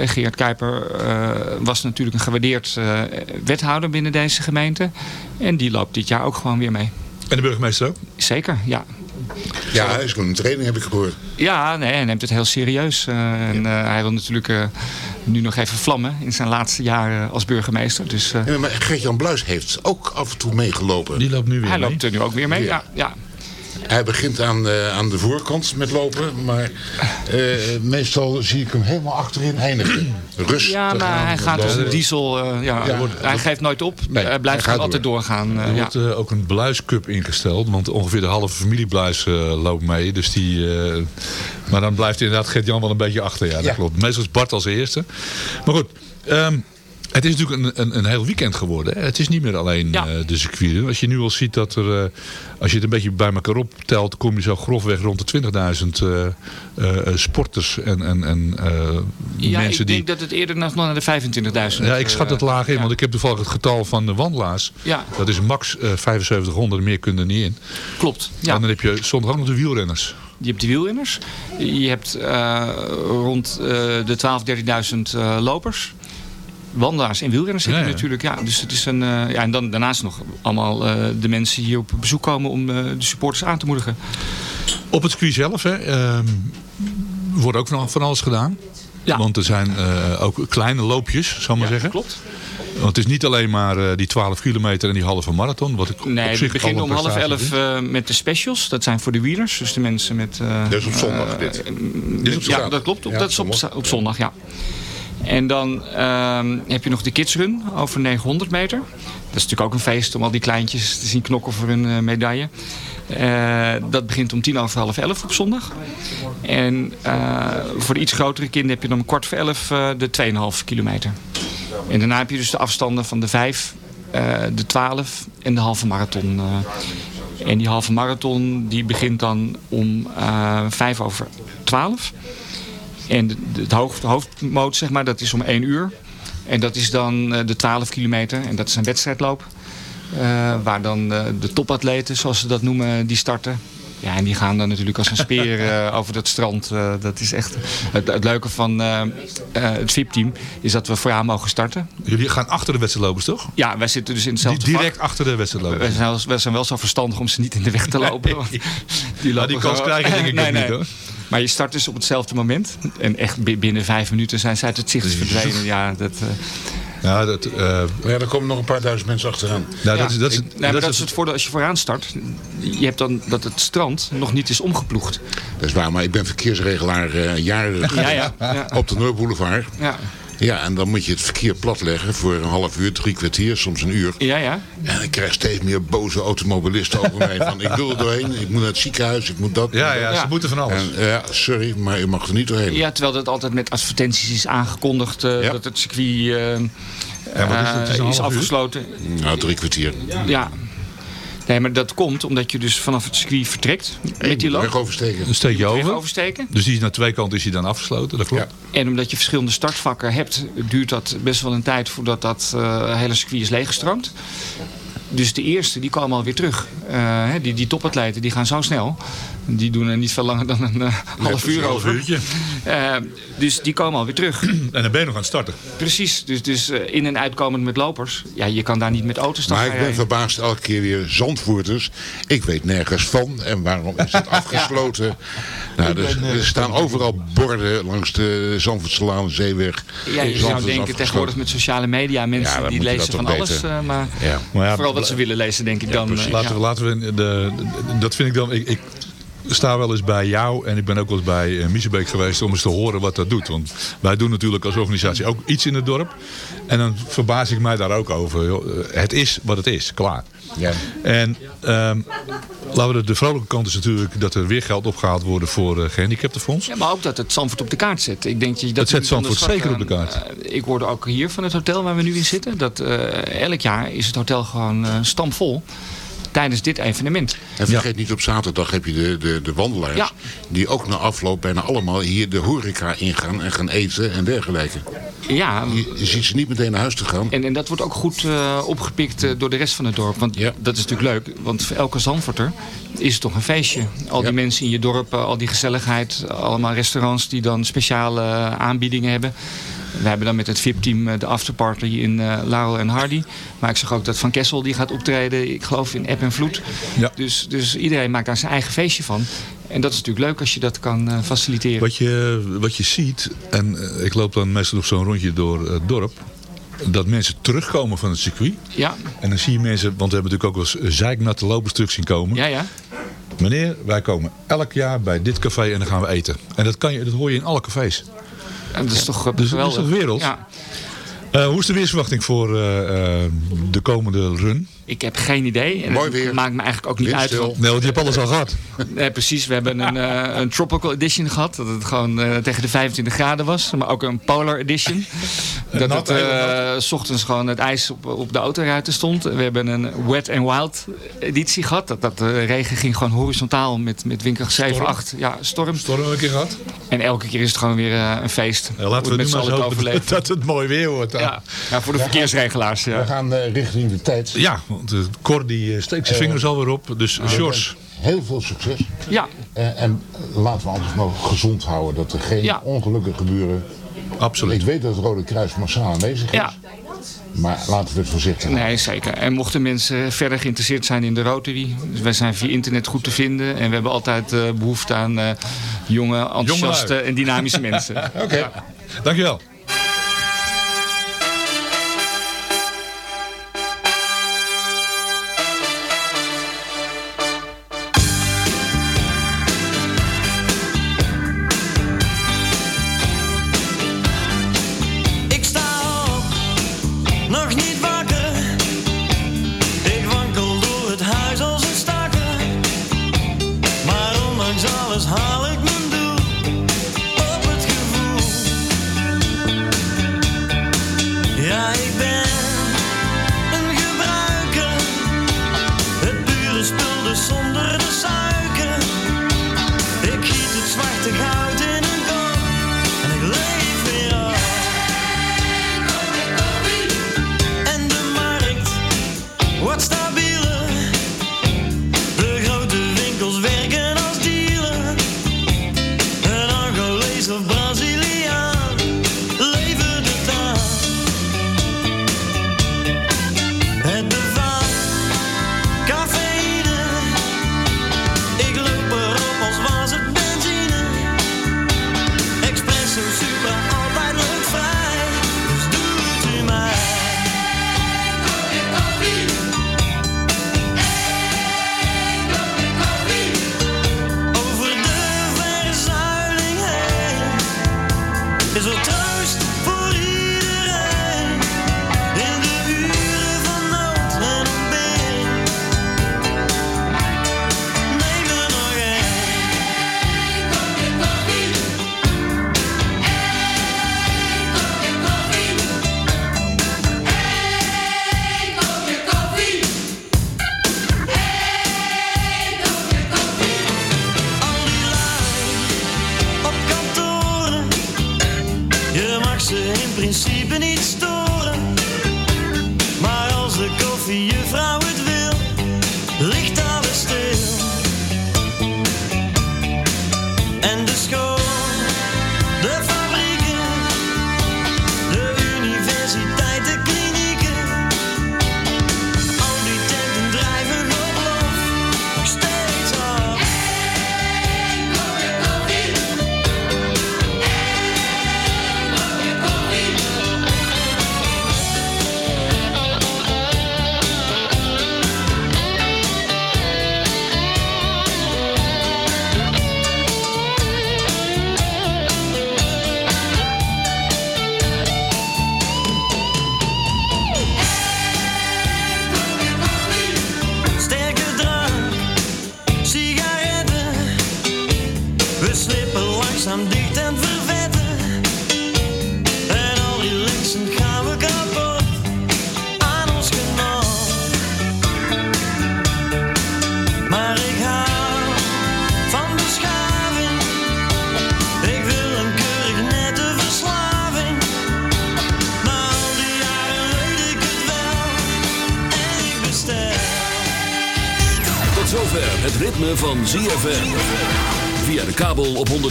Speaker 11: Geert Kuiper eh, was natuurlijk een gewaardeerd eh, wethouder binnen deze gemeente. En die loopt dit jaar ook gewoon weer mee.
Speaker 4: En de burgemeester ook?
Speaker 11: Zeker, ja.
Speaker 5: Ja, hij is gewoon een training, heb ik gehoord.
Speaker 11: Ja, nee, hij neemt het heel serieus. Eh, en eh, hij wil natuurlijk eh, nu nog even vlammen in zijn laatste jaren als burgemeester. Dus, eh,
Speaker 5: Ja, maar Gert-Jan Bluis heeft ook af en toe meegelopen.
Speaker 4: Die loopt nu
Speaker 11: hij loopt er nu ook weer mee. Ja, ja.
Speaker 5: Hij begint aan de, aan de voorkant met lopen, maar eh, meestal zie ik hem helemaal achterin eindigen. Rustig
Speaker 11: Ja, maar hij gaat als een diesel. eh, ja,
Speaker 5: Ja.
Speaker 11: hij geeft nooit op.
Speaker 5: Nee,
Speaker 11: hij blijft
Speaker 5: hij gaat
Speaker 11: altijd doorgaan. eh,
Speaker 4: Er
Speaker 11: ja.
Speaker 4: wordt eh, ook een Bluiscup ingesteld. Want ongeveer de halve familie Bluis eh, loopt mee. Dus die, eh, maar dan blijft inderdaad Gert-Jan wel een beetje achter. Ja, dat
Speaker 5: Ja.
Speaker 4: klopt. Meestal is Bart als eerste. Maar goed. ehm, het is natuurlijk een, een, een heel weekend geworden. Het is niet meer alleen
Speaker 11: Ja.
Speaker 4: eh, de circuit. Als je nu al ziet dat er... eh, als je het een beetje bij elkaar optelt... kom je zo grofweg rond de 20.000 eh, sporters en, en, en eh,
Speaker 11: Ja,
Speaker 4: mensen
Speaker 11: ik
Speaker 4: die...
Speaker 11: denk dat het eerder nog naar de 25.000.
Speaker 4: Ja, ik schat het laag in,
Speaker 11: ja.
Speaker 4: want ik heb toevallig het getal van de wandelaars.
Speaker 11: Ja.
Speaker 4: Dat is max eh 7500, meer kunnen er niet in.
Speaker 11: Klopt. Ja.
Speaker 4: En dan heb je zondag ook nog de wielrenners.
Speaker 11: Je hebt de wielrenners. Je hebt rond de 12.000, 13.000 eh, lopers. Wandelaars en wielrenners heb
Speaker 4: Ja,
Speaker 11: je
Speaker 4: ja.
Speaker 11: natuurlijk. Ja, dus het is een, eh, ja, en dan, daarnaast nog allemaal eh, de mensen hier op bezoek komen om eh, de supporters aan te moedigen.
Speaker 4: Op het circuit zelf hè, ehm, wordt ook van, van alles gedaan.
Speaker 11: Ja.
Speaker 4: Want er zijn eh, ook kleine loopjes, zal ik maar zeggen.
Speaker 11: Klopt.
Speaker 4: Want het is niet alleen maar eh, die 12 kilometer en die halve marathon. Wat ik
Speaker 11: Nee,
Speaker 4: op
Speaker 11: we
Speaker 4: zich
Speaker 11: beginnen om half elf eh, met de specials. Dat zijn voor de wielers. Dus de mensen met... eh,
Speaker 5: Dat is op zondag, dit. Dit is op
Speaker 11: ja, dat klopt. Op,
Speaker 5: Ja,
Speaker 11: dat is op, op zondag, ja. En dan ehm, heb je nog de kidsrun over 900 meter. Dat is natuurlijk ook een feest om al die kleintjes te zien knokken voor hun eh, medaille. Eh, dat begint om tien over half elf op zondag. En eh, voor de iets grotere kinderen heb je dan om kwart voor elf eh, de 2,5 kilometer. En daarna heb je dus de afstanden van de 5, eh, de 12 en de halve marathon. En die halve marathon die begint dan om vijf over twaalf. En de, de, het hoofd, hoofdmoot, zeg maar, dat is om één uur. En dat is dan eh, de 12 kilometer. En dat is een wedstrijdloop. Eh, waar dan eh, de topatleten, zoals ze dat noemen, die starten. Ja, en die gaan dan natuurlijk als een speer over dat strand. Dat is echt het, het leuke van het VIP-team is dat we vooraan mogen starten.
Speaker 4: Jullie gaan achter de wedstrijdlopers, toch?
Speaker 11: Ja, wij zitten dus in hetzelfde
Speaker 4: Di- direct
Speaker 11: vak.
Speaker 4: achter de wedstrijdlopers.
Speaker 11: Wij zijn, wel, wij zijn wel zo verstandig om ze niet in de weg te lopen. want Die,
Speaker 4: die
Speaker 11: lopen
Speaker 4: kans
Speaker 11: zo-
Speaker 4: krijg je denk ik
Speaker 11: nee, nee.
Speaker 4: niet, hoor.
Speaker 11: Maar je start dus op hetzelfde moment. En echt bi- binnen vijf minuten zijn ze uit het zicht verdwenen. Ja, dat... eh,
Speaker 4: Ja, dat, eh,
Speaker 5: ja, er komen nog een paar duizend mensen achteraan.
Speaker 4: Nou, dat is, dat is,
Speaker 11: Ik- dat is het voordeel als je vooraan start. Je hebt dan dat het strand nog niet is omgeploegd.
Speaker 5: Dat is waar, maar ik ben verkeersregelaar eh, jaren
Speaker 11: Ja, ja, ja.
Speaker 5: op de Noordboulevard.
Speaker 11: Ja.
Speaker 5: Ja, en dan moet je het verkeer platleggen voor een half uur, drie kwartier, soms een uur.
Speaker 11: Ja, ja.
Speaker 5: En ik krijg steeds meer boze automobilisten over mij. Van, ik wil er doorheen, ik moet naar het ziekenhuis, ik moet dat.
Speaker 4: Ja, ja, ze moeten van alles.
Speaker 5: En, ja, sorry, maar u mag er niet doorheen.
Speaker 11: Ja, terwijl dat altijd met advertenties is aangekondigd. eh, Dat het circuit eh,
Speaker 5: Ja, maar dus het is
Speaker 11: eh, is
Speaker 5: uur?
Speaker 11: afgesloten.
Speaker 5: Nou, drie kwartier.
Speaker 11: Ja. Nee, maar dat komt omdat je dus vanaf het circuit vertrekt met die loop.
Speaker 5: Weg oversteken.
Speaker 4: Dan steek je
Speaker 11: Weg
Speaker 4: over.
Speaker 11: oversteken.
Speaker 4: Dus die is naar twee kanten is hij dan afgesloten, dat klopt.
Speaker 11: En omdat je verschillende startvakken hebt, duurt dat best wel een tijd voordat dat eh, hele circuit is leeggestroomd. Dus de eerste, die komen alweer terug. Eh, hè, die, die topatleten, die gaan zo snel. Die doen er niet veel langer dan een eh, half uur
Speaker 4: half
Speaker 11: over.
Speaker 4: uurtje.
Speaker 11: Eh, dus die komen alweer terug.
Speaker 4: En dan ben je nog aan het starten.
Speaker 11: Precies, dus, dus in- en uitkomend met lopers. Ja, je kan daar niet met auto's
Speaker 5: Maar ik ben
Speaker 11: rijden.
Speaker 5: verbaasd elke keer weer Zandvoorters. Ik weet nergens van. En waarom is het afgesloten? Nou, er, er staan overal borden langs de Zandvoortselaan, Zeeweg.
Speaker 11: Ja, je zou
Speaker 5: Zandvoort
Speaker 11: denken tegenwoordig met sociale media mensen
Speaker 5: Ja,
Speaker 11: die lezen van alles. eh, maar
Speaker 5: Ja.
Speaker 4: Maar ja,
Speaker 11: vooral wat ze willen lezen, denk ik dan. eh,
Speaker 4: laten,
Speaker 11: ja.
Speaker 4: we, laten we de, de- dat vind ik dan. Ik, ik sta wel eens bij jou en ik ben ook wel eens bij uh, Miezebeek geweest om eens te horen wat dat doet. Want wij doen natuurlijk als organisatie ook iets in het dorp. En dan verbaas ik mij daar ook over. joh. Eh, Het is wat het is, klaar.
Speaker 5: Ja.
Speaker 4: En ehm, laten we de, de vrolijke kant is natuurlijk dat er weer geld opgehaald wordt voor uh, gehandicaptenfonds.
Speaker 11: Ja, maar ook dat het Zandvoort op de kaart zet. Ik denk dat je dat
Speaker 4: Dat zet Zandvoort zeker op de kaart.
Speaker 11: Eh, ik hoorde ook hier van het hotel waar we nu in zitten. Dat eh, elk jaar is het hotel gewoon eh stampvol tijdens dit evenement.
Speaker 5: En vergeet niet, op zaterdag heb je de, de, de wandelaars.
Speaker 11: Ja.
Speaker 5: Die ook na afloop bijna allemaal hier de horeca ingaan en gaan eten en dergelijke.
Speaker 11: Ja.
Speaker 5: Je, je ziet ze niet meteen naar huis te gaan.
Speaker 11: En, en dat wordt ook goed eh, opgepikt eh, door de rest van het dorp. Want dat is natuurlijk leuk. Want voor elke Zandvoorter is het toch een feestje. Al die mensen in je dorp, eh, al die gezelligheid. Allemaal restaurants die dan speciale aanbiedingen hebben. We hebben dan met het VIP-team eh, de afterparty in eh Laurel en Hardy. Maar ik zag ook dat Van Kessel die gaat optreden. Ik geloof in App en Vloed. Dus, dus iedereen maakt daar zijn eigen feestje van. En dat is natuurlijk leuk als je dat kan eh, faciliteren.
Speaker 4: Wat je, wat je ziet, en ik loop dan meestal nog zo'n rondje door het dorp. Dat mensen terugkomen van het circuit.
Speaker 11: Ja.
Speaker 4: En dan zie je mensen, want we hebben natuurlijk ook wel eens zeiknatte lopers terug zien komen.
Speaker 11: Ja, ja.
Speaker 4: Meneer, wij komen elk jaar bij dit café en dan gaan we eten. En dat, kan je, dat hoor je in alle cafés.
Speaker 11: En dat is toch eh,
Speaker 4: Dus dat is toch wereld?
Speaker 11: Ja.
Speaker 4: Eh, hoe is de weersverwachting voor eh, de komende run?
Speaker 11: Ik heb geen idee. En
Speaker 5: Mooi
Speaker 11: het
Speaker 5: weer.
Speaker 11: maakt me eigenlijk ook niet uit.
Speaker 4: Nee, want je hebt alles al gehad.
Speaker 11: Nee, precies. We hebben een, eh, een tropical edition gehad. Dat het gewoon eh, tegen de 25 graden was. Maar ook een polar edition. Dat het
Speaker 4: heel
Speaker 11: eh, s ochtends gewoon het ijs op, op de autoruiten stond. We hebben een wet and wild editie gehad. Dat, dat de regen ging gewoon horizontaal met, met windkracht 7,
Speaker 4: Storm.
Speaker 11: 8. Ja, storm.
Speaker 4: Storm een keer gehad?
Speaker 11: En elke keer is het gewoon weer een feest.
Speaker 4: Ja, laten we nu maar
Speaker 11: overleven.
Speaker 4: dat het mooi weer wordt. dan.
Speaker 11: Ja. ja, voor de verkeersregelaars.
Speaker 5: We
Speaker 11: Ja.
Speaker 5: gaan eh, richting de tijd.
Speaker 4: Ja, want Cor die eh, steekt zijn
Speaker 5: Eh,
Speaker 4: vingers alweer op. Dus Sjors,
Speaker 5: Heel veel succes.
Speaker 11: Ja.
Speaker 5: Eh, en laten we anders nog gezond houden. Dat er geen
Speaker 11: Ja.
Speaker 5: ongelukken gebeuren.
Speaker 4: absoluut.
Speaker 5: Ik weet dat het Rode Kruis massaal aanwezig is.
Speaker 11: Ja.
Speaker 5: Maar laten we het voorzichtig.
Speaker 11: Nee, zeker. En mochten mensen verder geïnteresseerd zijn in de Rotary. Dus wij zijn via internet goed te vinden. En we hebben altijd eh, behoefte aan eh, jonge, enthousiaste
Speaker 4: Jongelui.
Speaker 11: en dynamische mensen.
Speaker 5: Oké.
Speaker 4: Dankjewel.
Speaker 10: Nog niet wakker.